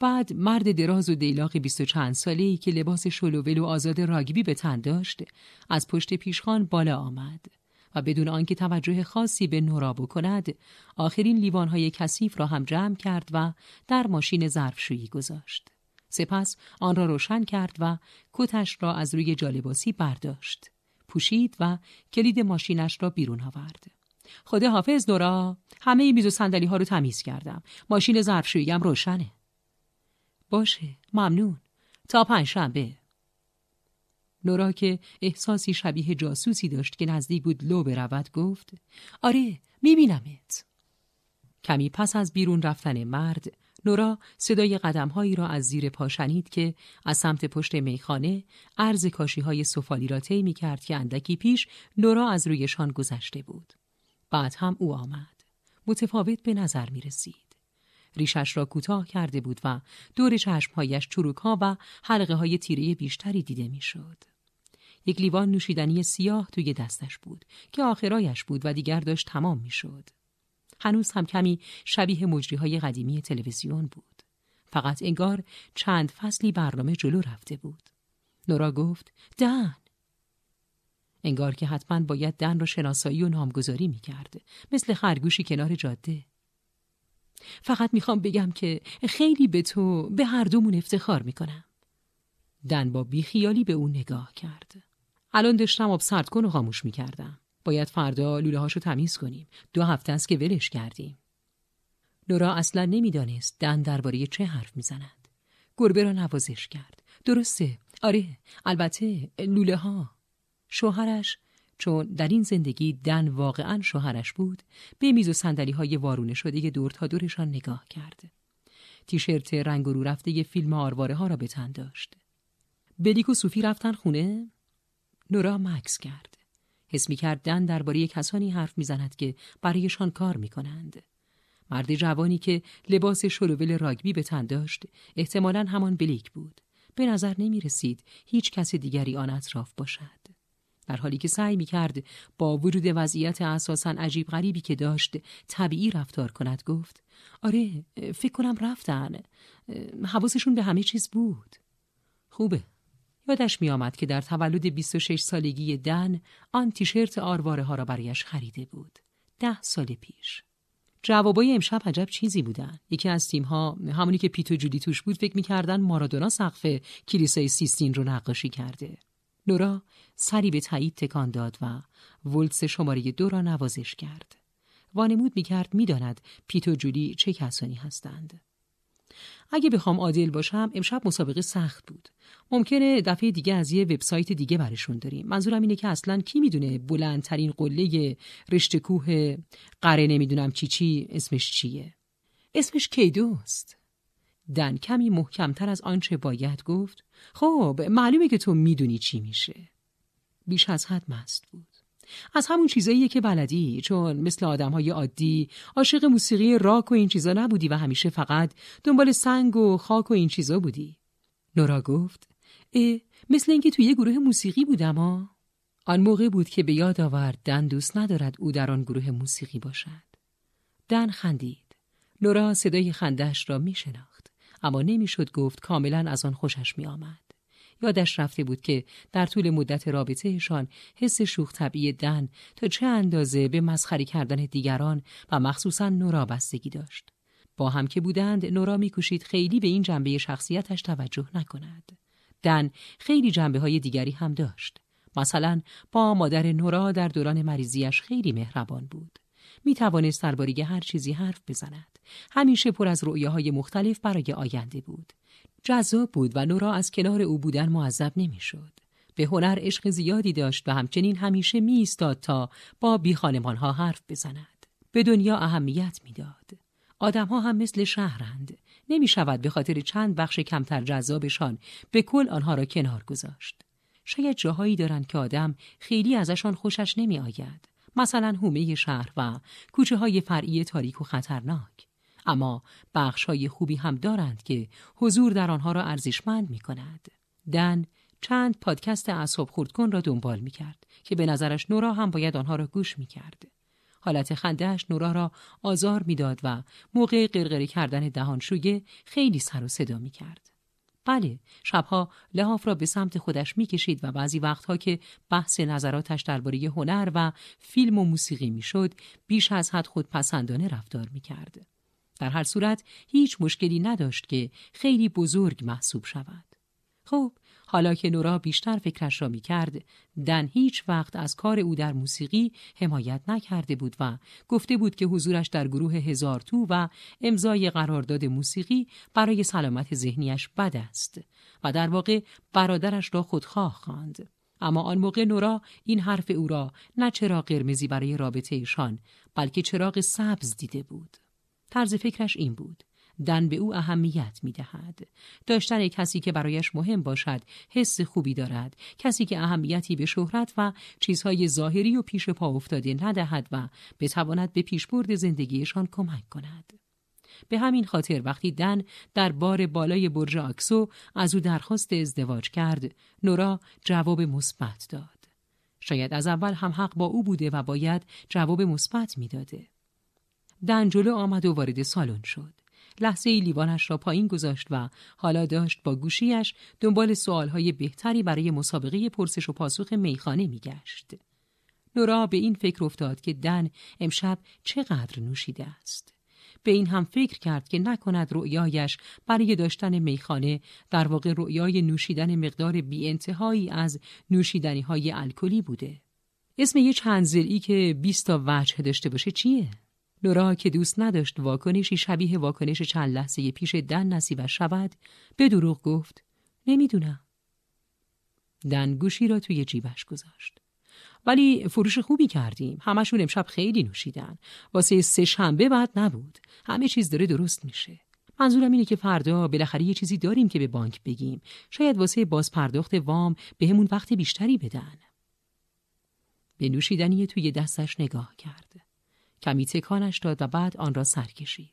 بعد مرد دراز و دیلاق بیست و چند ساله‌ای که لباس شلوول و آزاد راگبی به تن داشت از پشت پیشخان بالا آمد و بدون آنکه توجه خاصی به نورا بکند آخرین لیوانهای کثیف را هم جمع کرد و در ماشین ظرفشویی گذاشت. سپس آن را روشن کرد و کتش را از روی جالباسی برداشت. پوشید و کلید ماشینش را بیرون آورد. خدا حافظ نورا همه میز و صندلی ها رو تمیز کردم. ماشین ظرفشوییم روشنه. باشه ممنون تا پنجشنبه. نورا که احساسی شبیه جاسوسی داشت که نزدیک بود لو برود گفت آره میبینمت. کمی پس از بیرون رفتن مرد نورا صدای قدمهایی را از زیر پا شنید که از سمت پشت میخانه عرض کاشی های سفالی را طی می کرد که اندکی پیش نورا از رویشان گذشته بود. بعد هم او آمد. متفاوت به نظر می رسید. ریشش را کوتاه کرده بود و دور چشمهایش چروک ها و حلقه های تیره بیشتری دیده می‌شد. یک لیوان نوشیدنی سیاه توی دستش بود که آخرایش بود و دیگر داشت تمام می‌شد. هنوز هم کمی شبیه مجری های قدیمی تلویزیون بود. فقط انگار چند فصلی برنامه جلو رفته بود. نورا گفت دن انگار که حتما باید دن را شناسایی و نامگذاری می کرد. مثل خرگوشی کنار جاده. فقط می‌خوام بگم که خیلی به تو به هر دومون افتخار می‌کنم. دن با بیخیالی به اون نگاه کرد. الان داشتم آب سرد کن و خاموش می‌کردم. باید فردا لوله هاشو تمیز کنیم. دو هفته است که ولش کردیم. لورا اصلا نمی‌دانست دن درباره چه حرف می‌زند. گربه را نوازش کرد. درسته. آره. البته لوله ها. شوهرش چون در این زندگی دن واقعا شوهرش بود به میز و سندلی های وارونه شده دور تا دورشان نگاه کرد. تیشرت رنگ رو رفته فیلم آرواره ها را به تن داشت. بلیک و صوفی رفتن خونه؟ نورا مکس کرد. حس می دن درباره کسانی حرف می‌زند که برایشان کار می کنند. مرد جوانی که لباس شلوول راگبی به تن داشت احتمالا همان بلیک بود. به نظر نمی رسید هیچ کس دیگری آن اطراف باشد. در حالی که سعی می کرد با وجود وضعیت اساسا عجیب غریبی که داشت طبیعی رفتار کند گفت آره فکر کنم رفتن. حواسشون به همه چیز بود. خوبه. یادش می آمد که در تولد 26 سالگی دن آن تیشرت آرواره ها را برایش خریده بود. ده سال پیش. جوابای امشب عجب چیزی بودن. یکی از تیم ها همونی که پیتو جولی توش بود فکر می‌کردن مارادونا سقف کلیسای سیستین رو نقاشی کرده. نورا سری به تایید تکان داد و ولتس شماره دو را نوازش کرد. وانمود می‌کرد می‌داند پیتو جولی چه کسانی هستند. اگه بخوام عادل باشم امشب مسابقه سخت بود. ممکنه دفعه دیگه از یه وبسایت دیگه برشون داریم. منظورم اینه که اصلا کی می‌دونه بلندترین قله رشته کوه قره نمی‌دونم چی چی اسمش چیه؟ اسمش کیدوست. دن کمی محکمتر از آنچه باید گفت خب معلومه که تو می‌دونی چی میشه. بیش از حد مست بود. از همون چیزاییه که بلدی چون مثل آدم های عادی عاشق موسیقی راک و این چیزا نبودی و همیشه فقط دنبال سنگ و خاک و این چیزا بودی. نورا گفت اه مثل اینکه توی یه گروه موسیقی بودم ها آن موقع بود که به یاد آورد دن دوست ندارد او در آن گروه موسیقی باشد. دن خندید. نورا صدای خندش را می شناخت اما نمی‌شد گفت کاملا از آن خوشش می آمد. یادش رفته بود که در طول مدت رابطهشان حس شوخ طبیعی دن تا چه اندازه به مسخری کردن دیگران و مخصوصا نورا بستگی داشت. با هم که بودند نورا میکوشید خیلی به این جنبه شخصیتش توجه نکند. دن خیلی جنبه های دیگری هم داشت. مثلا با مادر نورا در دوران مریضیش خیلی مهربان بود. می توانست درباره هر چیزی حرف بزند. همیشه پر از رؤیاهای مختلف برای آینده بود. جذاب بود و نورا از کنار او بودن معذب نمی‌شد. به هنر عشق زیادی داشت و همچنین همیشه می ایستاد تا با بی ها حرف بزند. به دنیا اهمیت می‌داد. آدمها هم مثل شهرند. نمی شود به خاطر چند بخش کمتر جذابشان به کل آنها را کنار گذاشت. شاید جاهایی دارند که آدم خیلی ازشان خوشش نمی آید. مثلا هومه شهر و کوچه های فرعی تاریک و خطرناک. اما بخش های خوبی هم دارند که حضور در آنها را ارزشمند می کند. دن چند پادکست اعصاب خردکن را دنبال می کرد که به نظرش نورا هم باید آنها را گوش می کرد. حالت خندهش نورا را آزار می‌داد و موقع قرقره کردن دهانشویه خیلی سر و صدا می کرد. بله شبها لحاف را به سمت خودش می‌کشید و بعضی وقتها که بحث نظراتش درباره هنر و فیلم و موسیقی می‌شد بیش از حد خودپسندانه رفتار می‌کرد در هر صورت هیچ مشکلی نداشت که خیلی بزرگ محسوب شود. خب حالا که نورا بیشتر فکرش را می کرد دن هیچ وقت از کار او در موسیقی حمایت نکرده بود و گفته بود که حضورش در گروه هزار تو و امضای قرارداد موسیقی برای سلامت ذهنیش بد است و در واقع برادرش را خودخواه خواند. اما آن موقع نورا این حرف او را نه چراغ قرمزی برای رابطه ایشان بلکه چراغ سبز دیده بود. طرز فکرش این بود دن به او اهمیت می دهد. داشتن کسی که برایش مهم باشد حس خوبی دارد کسی که اهمیتی به شهرت و چیزهای ظاهری و پیش پا افتاده ندهد و بتواند به پیشبرد زندگیشان کمک کند به همین خاطر وقتی دن در بار بالای برج آکسو از او درخواست ازدواج کرد نورا جواب مثبت داد شاید از اول هم حق با او بوده و باید جواب مثبت می‌داده دن جلو آمد و وارد سالن شد. لحظه ای لیوانش را پایین گذاشت و حالا داشت با گوشیش دنبال سوالهای بهتری برای مسابقه پرسش و پاسخ میخانه میگشت. نورا به این فکر افتاد که دن امشب چقدر نوشیده است. به این هم فکر کرد که نکند رؤیایش برای داشتن میخانه در واقع رؤیای نوشیدن مقدار بی انتهایی از نوشیدنی های الکلی بوده. اسم یه چند ای که 20 تا وجه داشته باشه چیه؟ نورا که دوست نداشت واکنشی شبیه واکنش چند لحظه پیش دن نصیبش شود به دروغ گفت نمی‌دونم. دن گوشی را توی جیبش گذاشت. ولی فروش خوبی کردیم. همشون امشب خیلی نوشیدن. واسه سه شنبه بعد نبود. همه چیز داره درست میشه. منظورم اینه که فردا بالاخره یه چیزی داریم که به بانک بگیم. شاید واسه باز پرداخت وام به همون وقت بیشتری بدن. به نوشیدنی توی دستش نگاه کرد. کمی تکانش داد و بعد آن را سر کشید.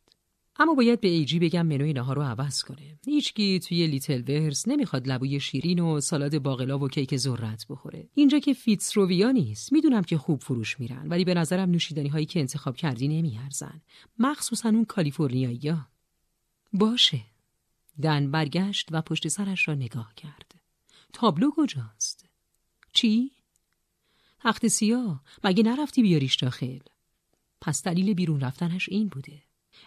اما باید به ایجی بگم منوی نهار رو عوض کنه. هیچکی توی لیتل ورس نمی‌خواد لبوی شیرین و سالاد باقلا و کیک ذرت بخوره. اینجا که فیتسروویا نیست. می‌دونم که خوب فروش میرن ولی به نظرم نوشیدنی هایی که انتخاب کردی نمیارزن. مخصوصا اون کالیفرنیایی باشه. دن برگشت و پشت سرش را نگاه کرد. تابلو کجاست؟ چی؟ تخت سیاه مگه نرفتی بیاریش داخل؟ پس دلیل بیرون رفتنش این بوده.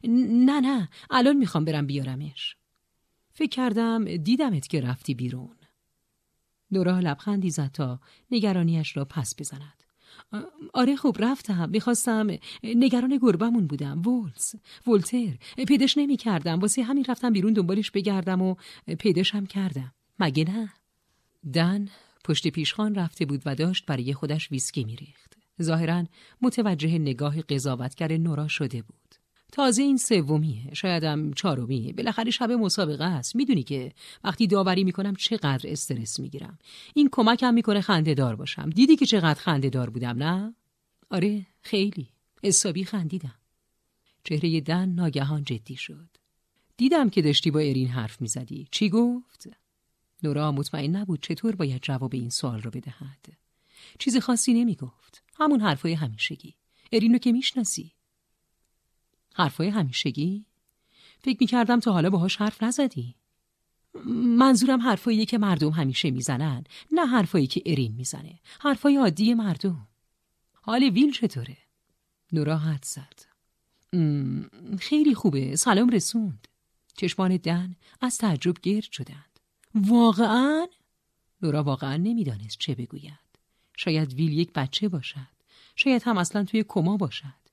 نه نه الان می‌خوام برم بیارمش. فکر کردم دیدمت که رفتی بیرون. نورا لبخندی زد تا نگرانیش را پس بزند. آره خوب رفتم. می‌خواستم نگران گربمون بودم. ولز ولتر پیدش نمی کردم واسه همین رفتم بیرون دنبالش بگردم و پیدشم کردم. مگه نه؟ دن پشت پیشخان رفته بود و داشت برای خودش ویسکی میریخت. ظاهرا متوجه نگاه قضاوتگر نورا شده بود. تازه این سومیه شایدم چهارمیه. بالاخره شب مسابقه است. می‌دونی که وقتی داوری می‌کنم چقدر استرس می‌گیرم. این کمکم می‌کنه خنده دار باشم. دیدی که چقدر خنده دار بودم نه؟ آره خیلی. حسابی خندیدم. چهره دن ناگهان جدی شد. دیدم که داشتی با ارین حرف می‌زدی. چی گفت؟ نورا مطمئن نبود چطور باید جواب این سوال رو بدهد. چیز خاصی نمی گفت. همون حرفای همیشگی. ارینو که می‌شناسی. حرفای همیشگی؟ فکر می کردم تا حالا باهاش حرف نزدی. منظورم حرفایی که مردم همیشه می‌زنن نه حرفایی که ارین می‌زنه حرفای عادی مردم حال ویل چطوره نورا حد زد خیلی خوبه سلام رسوند چشمان دن از تعجب گرد شدند واقعا؟ لورا واقعا نمی‌دانست چه بگوید. شاید ویل یک بچه باشد. شاید هم اصلا توی کما باشد.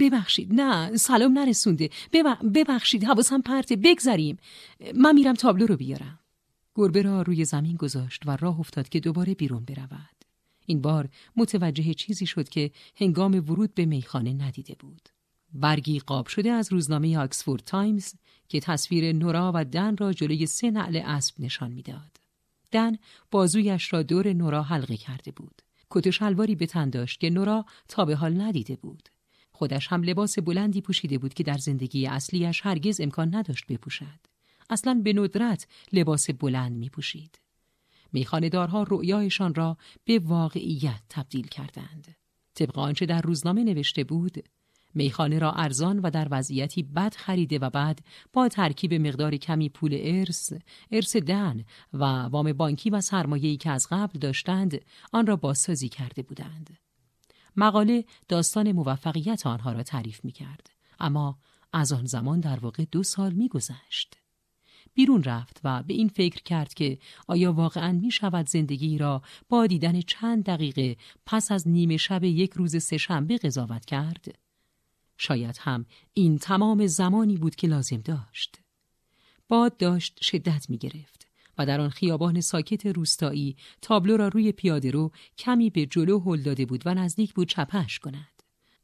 ببخشید نه سلام نرسونده ببخشید حواسم پرته بگذریم من میرم تابلو رو بیارم گربه را روی زمین گذاشت و راه افتاد که دوباره بیرون برود این بار متوجه چیزی شد که هنگام ورود به میخانه ندیده بود برگی قاب شده از روزنامه آکسفورد تایمز که تصویر نورا و دن را جلوی سه نعل اسب نشان می‌داد. دن بازویش را دور نورا حلقه کرده بود. کت و شلواری به تن داشت که نورا تا به حال ندیده بود. خودش هم لباس بلندی پوشیده بود که در زندگی اصلیش هرگز امکان نداشت بپوشد. اصلا به ندرت لباس بلند می پوشید. میخانهدارها رؤیایشان را به واقعیت تبدیل کردند. طبق آنچه در روزنامه نوشته بود میخانه را ارزان و در وضعیتی بد خریده و بعد با ترکیب مقدار کمی پول ارث، ارث دن و وام بانکی و سرمایه‌ای که از قبل داشتند آن را بازسازی کرده بودند. مقاله داستان موفقیت آنها را تعریف می کرد. اما از آن زمان در واقع دو سال می گذشت. بیرون رفت و به این فکر کرد که آیا واقعا می شود زندگی را با دیدن چند دقیقه پس از نیمه شب یک روز سهشنبه قضاوت کرد؟ شاید هم این تمام زمانی بود که لازم داشت. باد داشت شدت می گرفت و در آن خیابان ساکت روستایی تابلو را روی پیاده رو کمی به جلو هل داده بود و نزدیک بود چپش کند.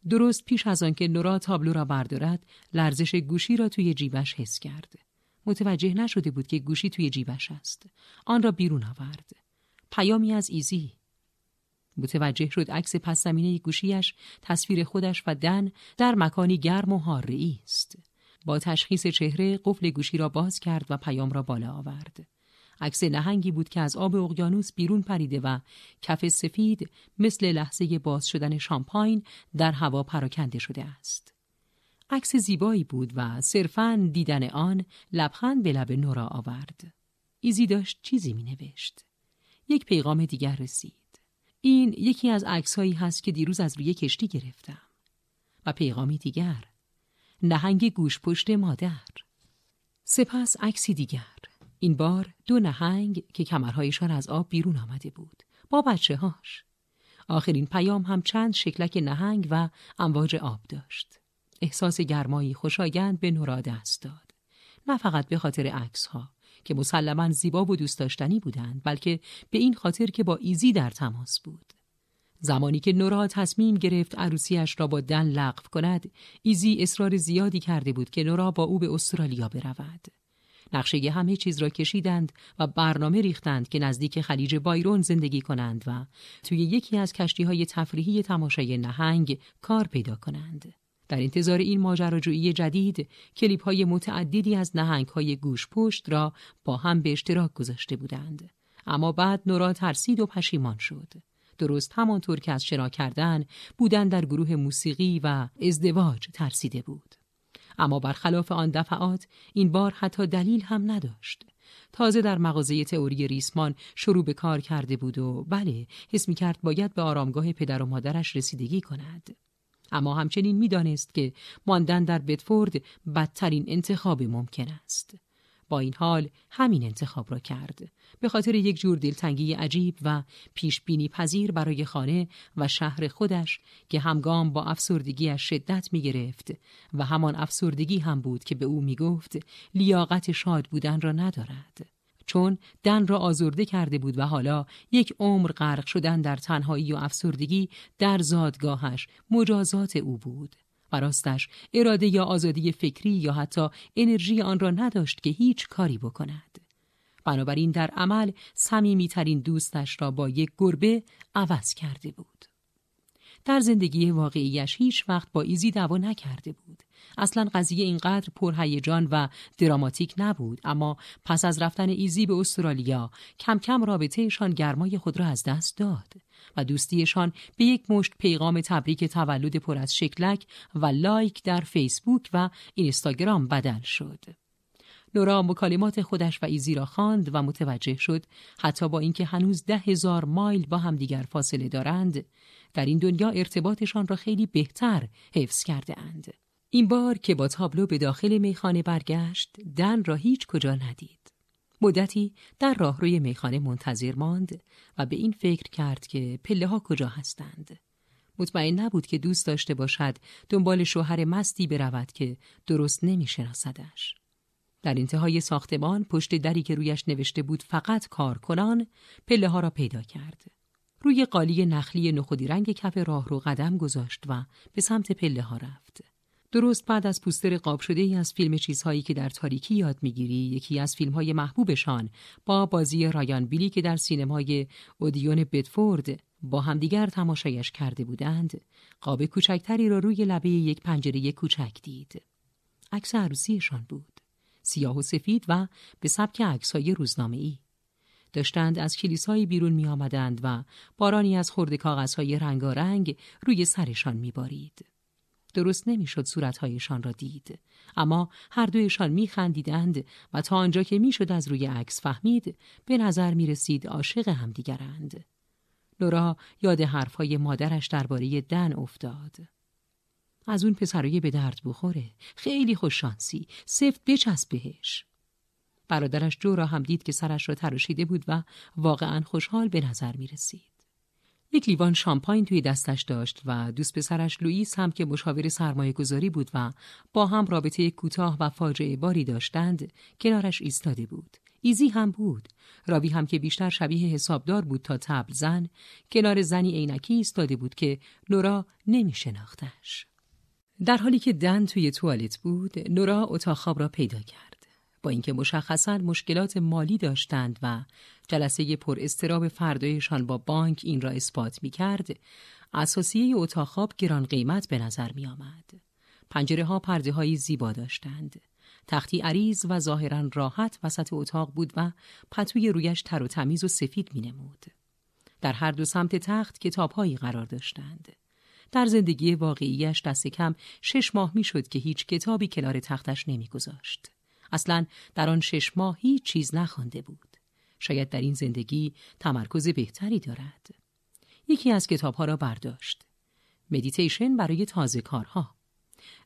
درست پیش از آنکه نورا تابلو را بردارد لرزش گوشی را توی جیبش حس کرد. متوجه نشده بود که گوشی توی جیبش است. آن را بیرون آورد. پیامی از ایزی متوجه شد عکس پس زمینه گوشیش تصویر خودش و دن در مکانی گرم و حاره است. با تشخیص چهره قفل گوشی را باز کرد و پیام را بالا آورد. عکس نهنگی بود که از آب اقیانوس بیرون پریده و کف سفید مثل لحظه باز شدن شامپاین در هوا پراکنده شده است. عکس زیبایی بود و صرفاً دیدن آن لبخند به لب نورا آورد. ایزی داشت چیزی می نوشت. یک پیغام دیگر رسید. این یکی از عکسهایی هست که دیروز از روی کشتی گرفتم. و پیغامی دیگر. نهنگ گوش پشت مادر. سپس عکسی دیگر. این بار دو نهنگ که کمرهایشان از آب بیرون آمده بود. با بچه هاش آخرین پیام هم چند شکلک نهنگ و امواج آب داشت. احساس گرمایی خوشایند به نورا دست داد. نه فقط به خاطر عکس ها که مسلما زیبا و دوست داشتنی بودند بلکه به این خاطر که با ایزی در تماس بود زمانی که نورا تصمیم گرفت عروسیش را با دن لغو کند ایزی اصرار زیادی کرده بود که نورا با او به استرالیا برود نقشه همه چیز را کشیدند و برنامه ریختند که نزدیک خلیج بایرون زندگی کنند و توی یکی از کشتی های تفریحی تماشای نهنگ کار پیدا کنند. در انتظار این ماجراجویی جدید کلیپ های متعددی از نهنگ های گوش پشت را با هم به اشتراک گذاشته بودند. اما بعد نورا ترسید و پشیمان شد. درست همانطور که از شنا کردن بودن در گروه موسیقی و ازدواج ترسیده بود. اما برخلاف آن دفعات این بار حتی دلیل هم نداشت. تازه در مغازه تئوری ریسمان شروع به کار کرده بود و بله حس می کرد باید به آرامگاه پدر و مادرش رسیدگی کند. اما همچنین می‌دانست که ماندن در بدفورد بدترین انتخاب ممکن است. با این حال همین انتخاب را کرد به خاطر یک جور دلتنگی عجیب و پیش بینی پذیر برای خانه و شهر خودش که همگام با افسردگیش شدت می گرفت و همان افسردگی هم بود که به او می گفت لیاقت شاد بودن را ندارد چون دن را آزرده کرده بود و حالا یک عمر غرق شدن در تنهایی و افسردگی در زادگاهش مجازات او بود. و راستش اراده یا آزادی فکری یا حتی انرژی آن را نداشت که هیچ کاری بکند. بنابراین در عمل صمیمیترین دوستش را با یک گربه عوض کرده بود. در زندگی واقعیش هیچ وقت با ایزی دعوا نکرده بود اصلا قضیه اینقدر پرهیجان و دراماتیک نبود اما پس از رفتن ایزی به استرالیا کم کم رابطهشان گرمای خود را از دست داد و دوستیشان به یک مشت پیغام تبریک تولد پر از شکلک و لایک در فیسبوک و اینستاگرام بدل شد. نورا مکالمات خودش و ایزی را خواند و متوجه شد حتی با اینکه هنوز ده هزار مایل با همدیگر فاصله دارند در این دنیا ارتباطشان را خیلی بهتر حفظ کرده اند. این بار که با تابلو به داخل میخانه برگشت دن را هیچ کجا ندید. مدتی در راهروی میخانه منتظر ماند و به این فکر کرد که پله ها کجا هستند. مطمئن نبود که دوست داشته باشد دنبال شوهر مستی برود که درست نمیشناسدش. در انتهای ساختمان پشت دری که رویش نوشته بود فقط کار کنان پله ها را پیدا کرد. روی قالی نخلی نخودی رنگ کف راه رو قدم گذاشت و به سمت پله ها رفت. درست بعد از پوستر قاب شده ای از فیلم چیزهایی که در تاریکی یاد می‌گیری یکی از فیلم های محبوبشان با بازی رایان بیلی که در سینمای اودیون بدفورد با همدیگر تماشایش کرده بودند قاب کوچکتری را روی لبه یک پنجره کوچک دید. عکس عروسیشان بود. سیاه و سفید و به سبک عکسهای روزنامه ای داشتند از کلیسایی بیرون می آمدند و بارانی از خورده کاغذهای رنگارنگ روی سرشان می بارید. درست نمی‌شد صورتهایشان را دید. اما هر دویشان میخندیدند و تا آنجا که می‌شد از روی عکس فهمید به نظر می رسید عاشق همدیگرند. لورا یاد حرفهای مادرش درباره دن افتاد. از اون پسرای به درد بخوره. خیلی خوششانسی. سفت بچسب بهش. برادرش جو را هم دید که سرش را تراشیده بود و واقعا خوشحال به نظر می رسید. یک لیوان شامپاین توی دستش داشت و دوست پسرش لوئیس هم که مشاور سرمایه گذاری بود و با هم رابطه کوتاه و فاجعه باری داشتند کنارش ایستاده بود. ایزی هم بود. راوی هم که بیشتر شبیه حسابدار بود تا تبل زن کنار زنی عینکی ایستاده بود که نورا نمی شناختش. در حالی که دن توی توالت بود، نورا اتاق خواب را پیدا کرد. با اینکه مشخصا مشکلات مالی داشتند و جلسه پر استراب فردایشان با بانک این را اثبات می کرد، اساسیه اتاق خواب گران قیمت به نظر می آمد. پنجره ها پرده های زیبا داشتند. تختی عریض و ظاهرا راحت وسط اتاق بود و پتوی رویش تر و تمیز و سفید می نمود. در هر دو سمت تخت کتابهایی قرار داشتند. در زندگی واقعیش دست کم شش ماه می شد که هیچ کتابی کنار تختش نمی گذاشت. اصلا در آن شش ماه هیچ چیز نخوانده بود. شاید در این زندگی تمرکز بهتری دارد. یکی از کتابها را برداشت. مدیتیشن برای تازه کارها.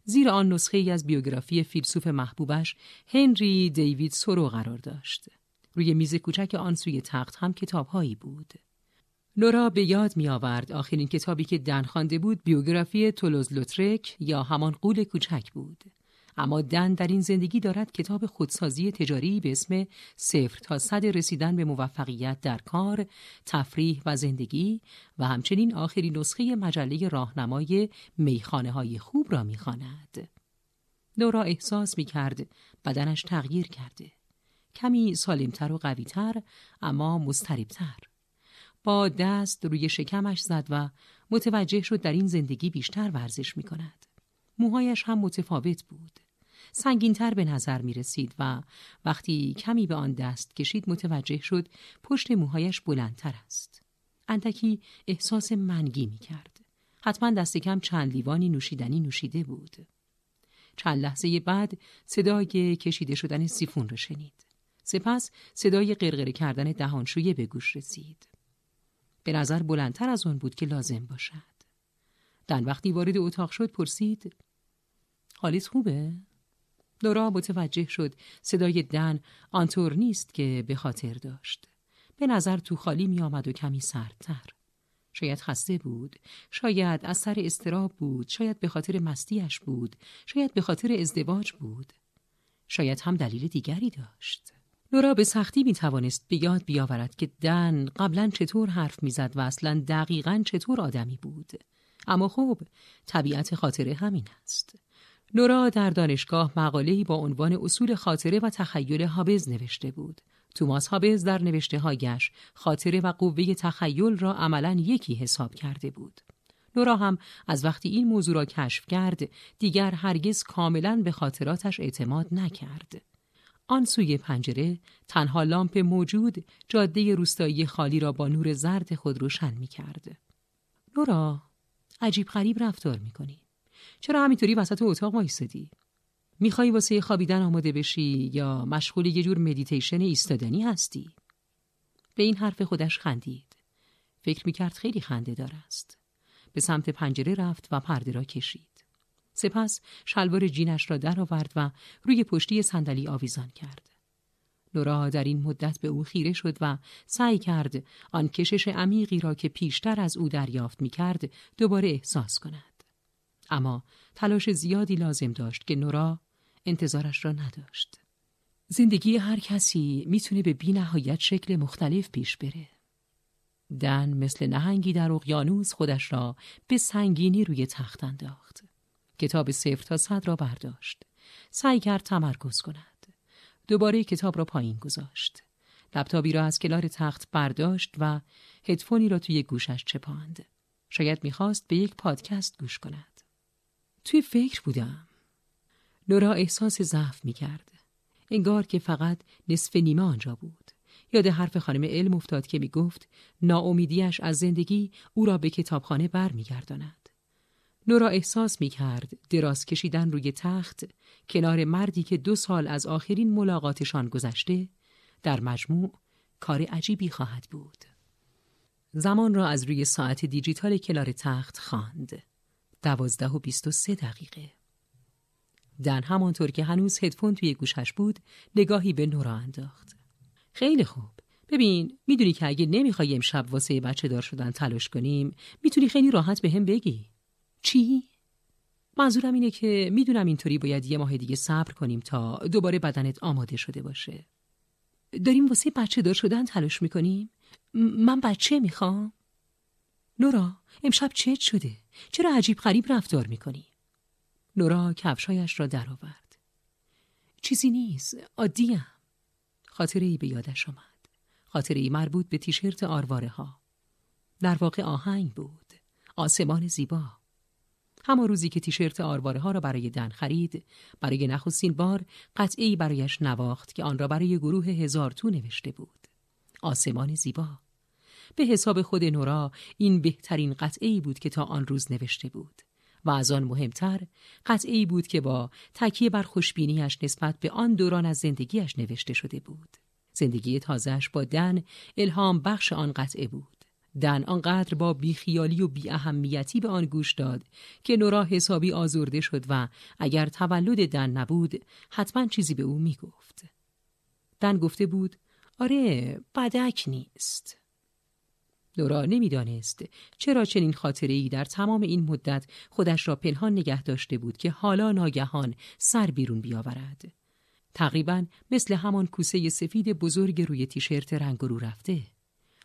زیر آن نسخه ای از بیوگرافی فیلسوف محبوبش هنری دیوید سورو قرار داشت. روی میز کوچک آن سوی تخت هم کتابهایی بود. نورا به یاد می آورد آخرین کتابی که دن خوانده بود بیوگرافی تولوز لوترک یا همان غول کوچک بود. اما دن در این زندگی دارد کتاب خودسازی تجاری به اسم صفر تا صد رسیدن به موفقیت در کار، تفریح و زندگی و همچنین آخرین نسخه مجله راهنمای میخانه های خوب را می‌خواند. نورا احساس می کرد بدنش تغییر کرده. کمی سالمتر و قویتر اما مستریبتر با دست روی شکمش زد و متوجه شد در این زندگی بیشتر ورزش می کند. موهایش هم متفاوت بود. سنگینتر به نظر می رسید و وقتی کمی به آن دست کشید متوجه شد پشت موهایش بلندتر است. اندکی احساس منگی می کرد. حتما دست کم چند لیوانی نوشیدنی نوشیده بود. چند لحظه بعد صدای کشیده شدن سیفون را شنید. سپس صدای قرقره کردن دهانشویه به گوش رسید. به نظر بلندتر از آن بود که لازم باشد. دن وقتی وارد اتاق شد پرسید حالیت خوبه؟ دورا متوجه شد صدای دن آنطور نیست که به خاطر داشت. به نظر تو خالی می آمد و کمی سردتر. شاید خسته بود، شاید از سر استراب بود، شاید به خاطر مستیش بود، شاید به خاطر ازدواج بود. شاید هم دلیل دیگری داشت. نورا به سختی می توانست به یاد بیاورد که دن قبلا چطور حرف می‌زد و اصلا دقیقا چطور آدمی بود. اما خب طبیعت خاطره همین است. نورا در دانشگاه مقاله‌ای با عنوان اصول خاطره و تخیل هابز نوشته بود. توماس هابز در نوشته هایش خاطره و قوه تخیل را عملا یکی حساب کرده بود. نورا هم از وقتی این موضوع را کشف کرد دیگر هرگز کاملا به خاطراتش اعتماد نکرد. آن سوی پنجره تنها لامپ موجود جاده روستایی خالی را با نور زرد خود روشن می کرد. نورا عجیب غریب رفتار می کنی. چرا همینطوری وسط اتاق وایستدی؟ می‌خوای واسه خوابیدن آماده بشی یا مشغول یه جور مدیتیشن ایستادنی هستی؟ به این حرف خودش خندید. فکر می‌کرد خیلی خنده دار است. به سمت پنجره رفت و پرده را کشید. سپس شلوار جینش را درآورد و روی پشتی صندلی آویزان کرد. نورا در این مدت به او خیره شد و سعی کرد آن کشش عمیقی را که پیشتر از او دریافت می کرد دوباره احساس کند. اما تلاش زیادی لازم داشت که نورا انتظارش را نداشت. زندگی هر کسی می‌تونه به بی نهایت شکل مختلف پیش بره. دن مثل نهنگی در اقیانوس خودش را به سنگینی روی تخت انداخت. کتاب صفر تا صد را برداشت. سعی کرد تمرکز کند. دوباره کتاب را پایین گذاشت. لپتاپی را از کلار تخت برداشت و هدفونی را توی گوشش چپاند. شاید می‌خواست به یک پادکست گوش کند. توی فکر بودم. لورا احساس ضعف می‌کرد. انگار که فقط نصف نیمه آنجا بود. یاد حرف خانم علم افتاد که می‌گفت ناامیدیش از زندگی او را به کتابخانه برمیگرداند. نورا احساس می کرد دراز کشیدن روی تخت کنار مردی که دو سال از آخرین ملاقاتشان گذشته در مجموع کار عجیبی خواهد بود. زمان را از روی ساعت دیجیتال کلار تخت خواند. دوازده و بیست و سه دقیقه. دن همانطور که هنوز هدفون توی گوشش بود نگاهی به نورا انداخت. خیلی خوب. ببین می‌دونی که اگه نمی‌خوای امشب واسه بچه دار شدن تلاش کنیم می‌تونی خیلی راحت به هم بگی. چی؟ منظورم اینه که می‌دونم اینطوری باید یه ماه دیگه صبر کنیم تا دوباره بدنت آماده شده باشه. داریم واسه بچه دار شدن تلاش می‌کنیم؟ من بچه می‌خوام؟ نورا امشب چه شده؟ چرا عجیب غریب رفتار می‌کنی؟ نورا کفشایش را درآورد. چیزی نیست، عادیم. خاطره ای به یادش آمد. خاطره ای مربوط به تیشرت آرواره ها. در واقع آهنگ بود. آسمان زیبا. همان روزی که تیشرت آرواره ها را برای دن خرید برای نخستین بار قطعی برایش نواخت که آن را برای گروه هزار تو نوشته بود آسمان زیبا به حساب خود نورا این بهترین قطعی بود که تا آن روز نوشته بود و از آن مهمتر قطعی بود که با تکیه بر خوشبینیش نسبت به آن دوران از زندگیش نوشته شده بود زندگی تازهش با دن الهام بخش آن قطعه بود دن آنقدر با بیخیالی و بی اهمیتی به آن گوش داد که نورا حسابی آزرده شد و اگر تولد دن نبود حتما چیزی به او می گفت. دن گفته بود آره بدک نیست. نورا نمی‌دانست چرا چنین خاطره ای در تمام این مدت خودش را پنهان نگه داشته بود که حالا ناگهان سر بیرون بیاورد. تقریبا مثل همان کوسه سفید بزرگ روی تیشرت رنگ رو رفته.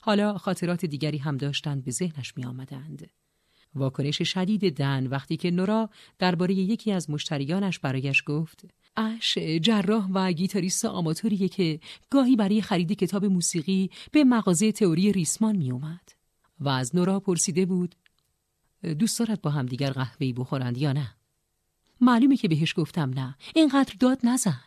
حالا خاطرات دیگری هم داشتند به ذهنش می آمدند. واکنش شدید دن وقتی که نورا درباره یکی از مشتریانش برایش گفت اش جراح و گیتاریست آماتوریه که گاهی برای خرید کتاب موسیقی به مغازه تئوری ریسمان می اومد و از نورا پرسیده بود دوست دارد با هم دیگر قهوه‌ای بخورند یا نه؟ معلومه که بهش گفتم نه اینقدر داد نزن.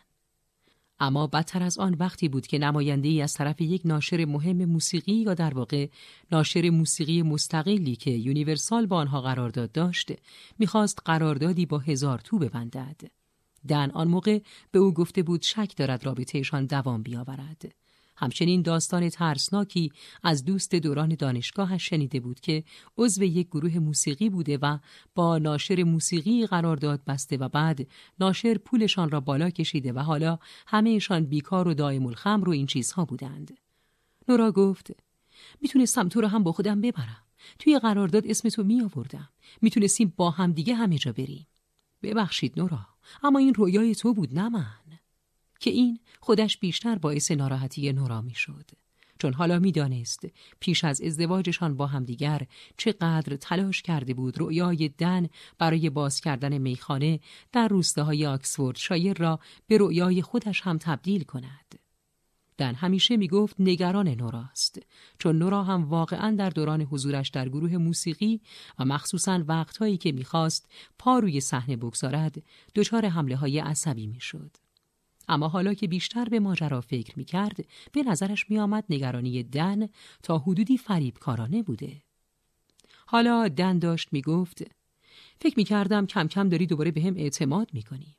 اما بدتر از آن وقتی بود که نماینده ای از طرف یک ناشر مهم موسیقی یا در واقع ناشر موسیقی مستقلی که یونیورسال با آنها قرارداد داشت می‌خواست قراردادی با هزار تو ببندد. دن آن موقع به او گفته بود شک دارد رابطهشان دوام بیاورد همچنین داستان ترسناکی از دوست دوران دانشگاهش شنیده بود که عضو یک گروه موسیقی بوده و با ناشر موسیقی قرارداد بسته و بعد ناشر پولشان را بالا کشیده و حالا همهشان بیکار و دائم الخمر رو این چیزها بودند. نورا گفت می‌تونستم تو را هم با خودم ببرم. توی قرارداد اسم تو می آوردم. می‌تونستیم با هم دیگه همه جا بریم. ببخشید نورا اما این رویای تو بود نه من. که این خودش بیشتر باعث ناراحتی نورا می‌شد چون حالا می‌دانست پیش از ازدواجشان با همدیگر چقدر تلاش کرده بود رویای دن برای باز کردن میخانه در روستاهای آکسفورد شایر را به رویای خودش هم تبدیل کند. دن همیشه می‌گفت نگران نوراست چون نورا هم واقعا در دوران حضورش در گروه موسیقی و مخصوصا وقتهایی که می‌خواست پا روی صحنه بگذارد دچار حمله های عصبی می‌شد. اما حالا که بیشتر به ماجرا فکر می کرد به نظرش می آمد نگرانی دن تا حدودی فریبکارانه بوده. حالا دن داشت می گفت فکر می کردم کم کم داری دوباره به هم اعتماد می کنی.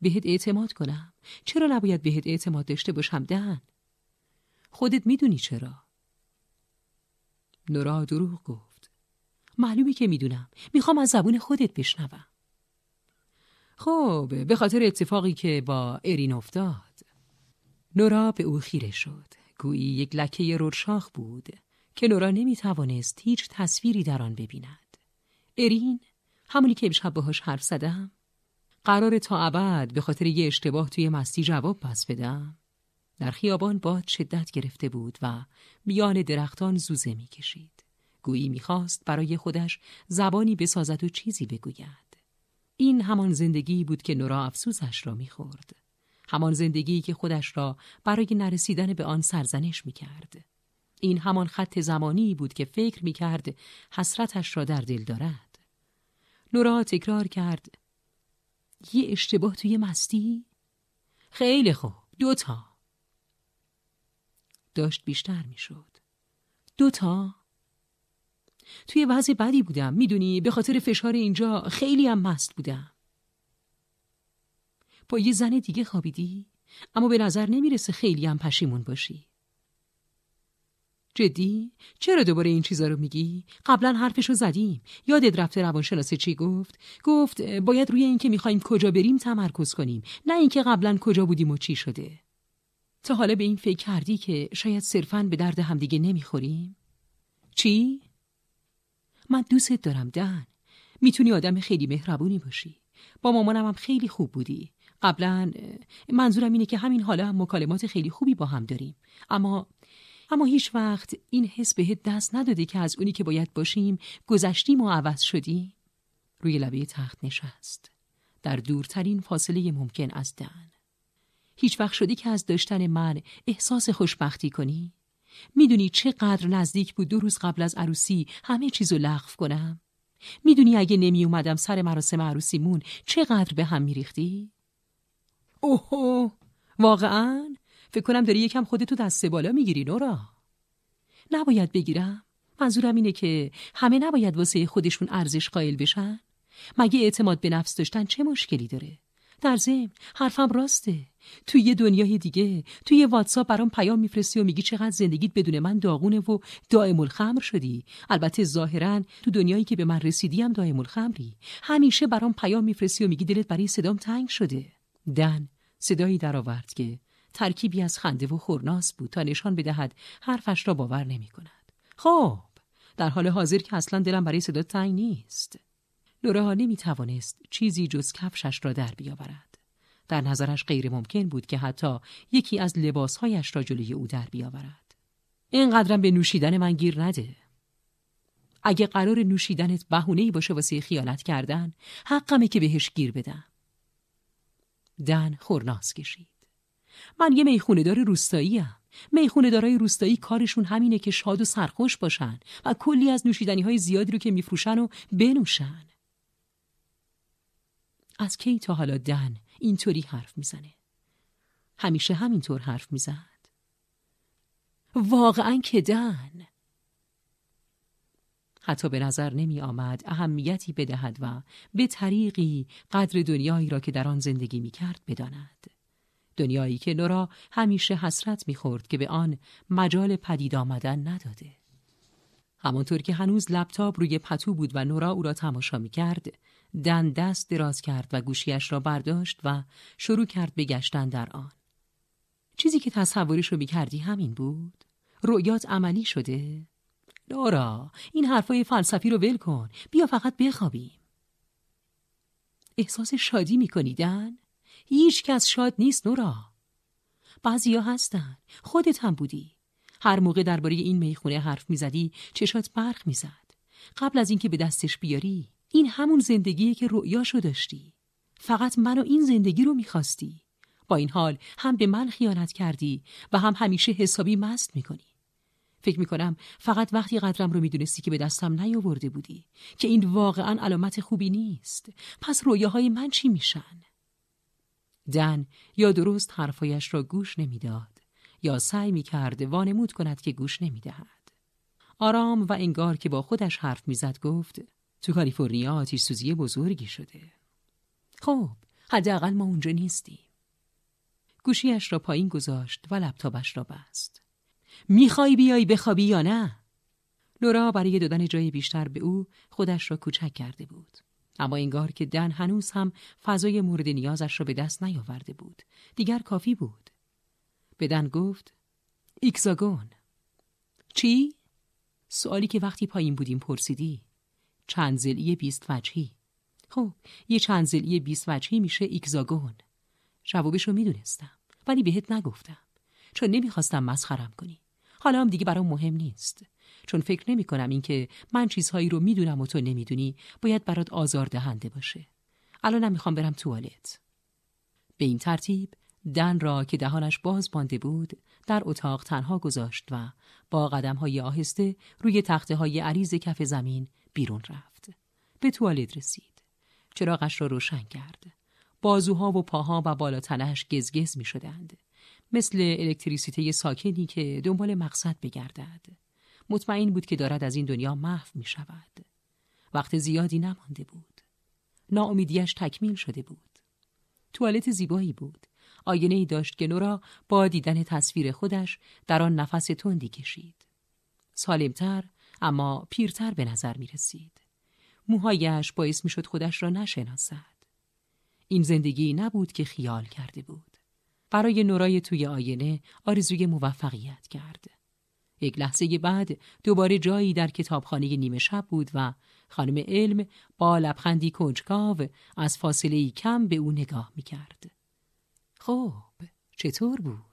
بهت اعتماد کنم. چرا نباید بهت اعتماد داشته باشم دن؟ خودت می‌دونی چرا؟ نورا دروغ گفت. معلومی که می‌دونم. می‌خوام از زبون خودت بشنوم. خب به خاطر اتفاقی که با ارین افتاد. نورا به او خیره شد. گویی یک لکه رورشاخ بود که نورا نمی توانست هیچ تصویری در آن ببیند. ارین همونی که امشب باهاش حرف زدم؟ قرار تا ابد به خاطر یه اشتباه توی مستی جواب پس بدم در خیابان باد شدت گرفته بود و میان درختان زوزه می‌کشید گویی می‌خواست برای خودش زبانی بسازد و چیزی بگوید این همان زندگی بود که نورا افسوسش را می‌خورد. همان زندگی که خودش را برای نرسیدن به آن سرزنش می‌کرد. این همان خط زمانی بود که فکر می‌کرد حسرتش را در دل دارد. نورا تکرار کرد یه اشتباه توی مستی؟ خیلی خوب. دوتا. داشت بیشتر می‌شد. دوتا. توی وضع بدی بودم می‌دونی به خاطر فشار اینجا خیلی هم مست بودم. با یه زن دیگه خوابیدی؟ اما به نظر نمی‌رسه خیلی هم پشیمون باشی. جدی؟ چرا دوباره این چیزا رو میگی؟ قبلا حرفشو زدیم. یادت رفته روانشناسه چی گفت؟ گفت باید روی اینکه می‌خوایم کجا بریم تمرکز کنیم نه اینکه قبلا کجا بودیم و چی شده. تا حالا به این فکر کردی که شاید صرفا به درد همدیگه نمی‌خوریم؟ چی؟ من دوستت دارم دن می‌تونی آدم خیلی مهربونی باشی با مامانم هم خیلی خوب بودی قبلا منظورم اینه که همین حالا هم مکالمات خیلی خوبی با هم داریم اما اما هیچ وقت این حس بهت دست نداده که از اونی که باید باشیم گذشتیم و عوض شدی. روی لبه تخت نشست. در دورترین فاصله ممکن از دن هیچ وقت شدی که از داشتن من احساس خوشبختی کنی. می‌دونی چقدر نزدیک بود دو روز قبل از عروسی همه چیزو لغو کنم. می‌دونی اگه نمی اومدم سر مراسم عروسیمون چقدر به هم میریختی؟ اوه واقعا فکر کنم داری یکم خودتو دسته بالا می‌گیری نورا. نباید بگیرم. منظورم اینه که همه نباید واسه خودشون ارزش قائل بشن. مگه اعتماد به نفس داشتن چه مشکلی داره؟ در ضمن حرفم راسته. توی یه دنیای دیگه توی یه واتساپ برام پیام میفرستی و میگی چقدر زندگیت بدون من داغونه و دائم الخمر شدی. البته ظاهرا تو دنیایی که به من رسیدی هم دائم الخمری همیشه برام پیام میفرستی و میگی دلت برای صدام تنگ شده. دن صدایی درآورد که ترکیبی از خنده و خورناس بود تا نشان بدهد حرفش را باور نمی کند. خب در حال حاضر که اصلا دلم برای صدا تنگ نیست لورا نمی توانست چیزی جز کفشش را در بیاورد. در نظرش غیر ممکن بود که حتی یکی از لباسهایش را جلوی او در بیاورد. اینقدرم به نوشیدن من گیر نده. اگه قرار نوشیدنت بهونه باشه واسه خیانت کردن، حقمه که بهش گیر بدم. دن خورناس کشید. من یه می‌خونه دار روستایی هم. می‌خونه دارای روستایی کارشون همینه که شاد و سرخوش باشن و کلی از نوشیدنی های زیادی رو که میفروشن و بنوشن. از کی تا حالا دن اینطوری حرف می‌زنه؟ همیشه همینطور حرف می‌زد. واقعا که دن حتی به نظر نمی آمد اهمیتی بدهد و به طریقی قدر دنیایی را که در آن زندگی می کرد بداند. دنیایی که نورا همیشه حسرت می خورد که به آن مجال پدید آمدن نداده. همانطور که هنوز لپتاپ روی پتو بود و نورا او را تماشا می کرد، دن دست دراز کرد و گوشیش را برداشت و شروع کرد به گشتن در آن. چیزی که تصورش رو می کردی همین بود؟ رؤیات عملی شده؟ نورا این حرفای فلسفی رو ول کن بیا فقط بخوابیم احساس شادی میکنیدن؟ هیچ کس شاد نیست نورا. بعضیا هستن. خودت هم بودی. هر موقع درباره این می‌خونه حرف می‌زدی چشات برق می‌زد. قبل از اینکه به دستش بیاری این همون زندگیه که رؤیاشو داشتی. فقط من و این زندگی رو می‌خواستی. با این حال هم به من خیانت کردی و هم همیشه حسابی مست می‌کنی. فکر می‌کنم فقط وقتی قدرم رو می‌دونستی که به دستم نیاورده بودی که این واقعا علامت خوبی نیست. پس رویاهای من چی میشن؟ دن یا درست حرفایش را گوش نمی‌داد یا سعی می‌کرد وانمود کند که گوش نمی‌دهد آرام و انگار که با خودش حرف می‌زد گفت تو کالیفرنیا آتیش سوزی بزرگی شده خب حداقل ما اونجا نیستیم گوشیش را پایین گذاشت و لپتاپش را بست می‌خوای بیای بخوابی یا نه؟ لورا برای دادن جای بیشتر به او خودش را کوچک کرده بود. اما انگار که دن هنوز هم فضای مورد نیازش را به دست نیاورده بود. دیگر کافی بود. به دن گفت ایکزاگون چی؟ سوالی که وقتی پایین بودیم پرسیدی. چند زلی بیست وجهی. خب یه چند زلی بیست وجهی میشه ایکزاگون. جوابش رو می‌دونستم ولی بهت نگفتم. چون نمی‌خواستم مسخرم کنی حالا هم دیگه برام مهم نیست چون فکر نمی کنم اینکه من چیزهایی رو می‌دونم و تو نمی‌دونی باید برات آزار دهنده باشه. الان نمی‌خوام برم توالت. به این ترتیب دن را که دهانش باز بانده بود در اتاق تنها گذاشت و با قدم های آهسته روی تخته های عریض کف زمین بیرون رفت. به توالت رسید. چراغش را روشن کرد. بازوها و پاها و بالا تنش گزگز می شدند مثل الکتریسیته ساکنی که دنبال مقصد بگردد. مطمئن بود که دارد از این دنیا محو می شود وقت زیادی نمانده بود. ناامیدیش تکمیل شده بود. توالت زیبایی بود. آینه ای داشت که نورا با دیدن تصویر خودش در آن نفس تندی کشید. سالمتر اما پیرتر به نظر می رسید موهایش باعث می شد خودش را نشناسد. این زندگی نبود که خیال کرده بود. برای نورای توی آینه آرزوی موفقیت کرد. یک لحظه بعد دوباره جایی در کتابخانه نیمه شب بود و خانم علم با لبخندی کنجکاو از فاصله کم به او نگاه می کرد. خب چطور بود؟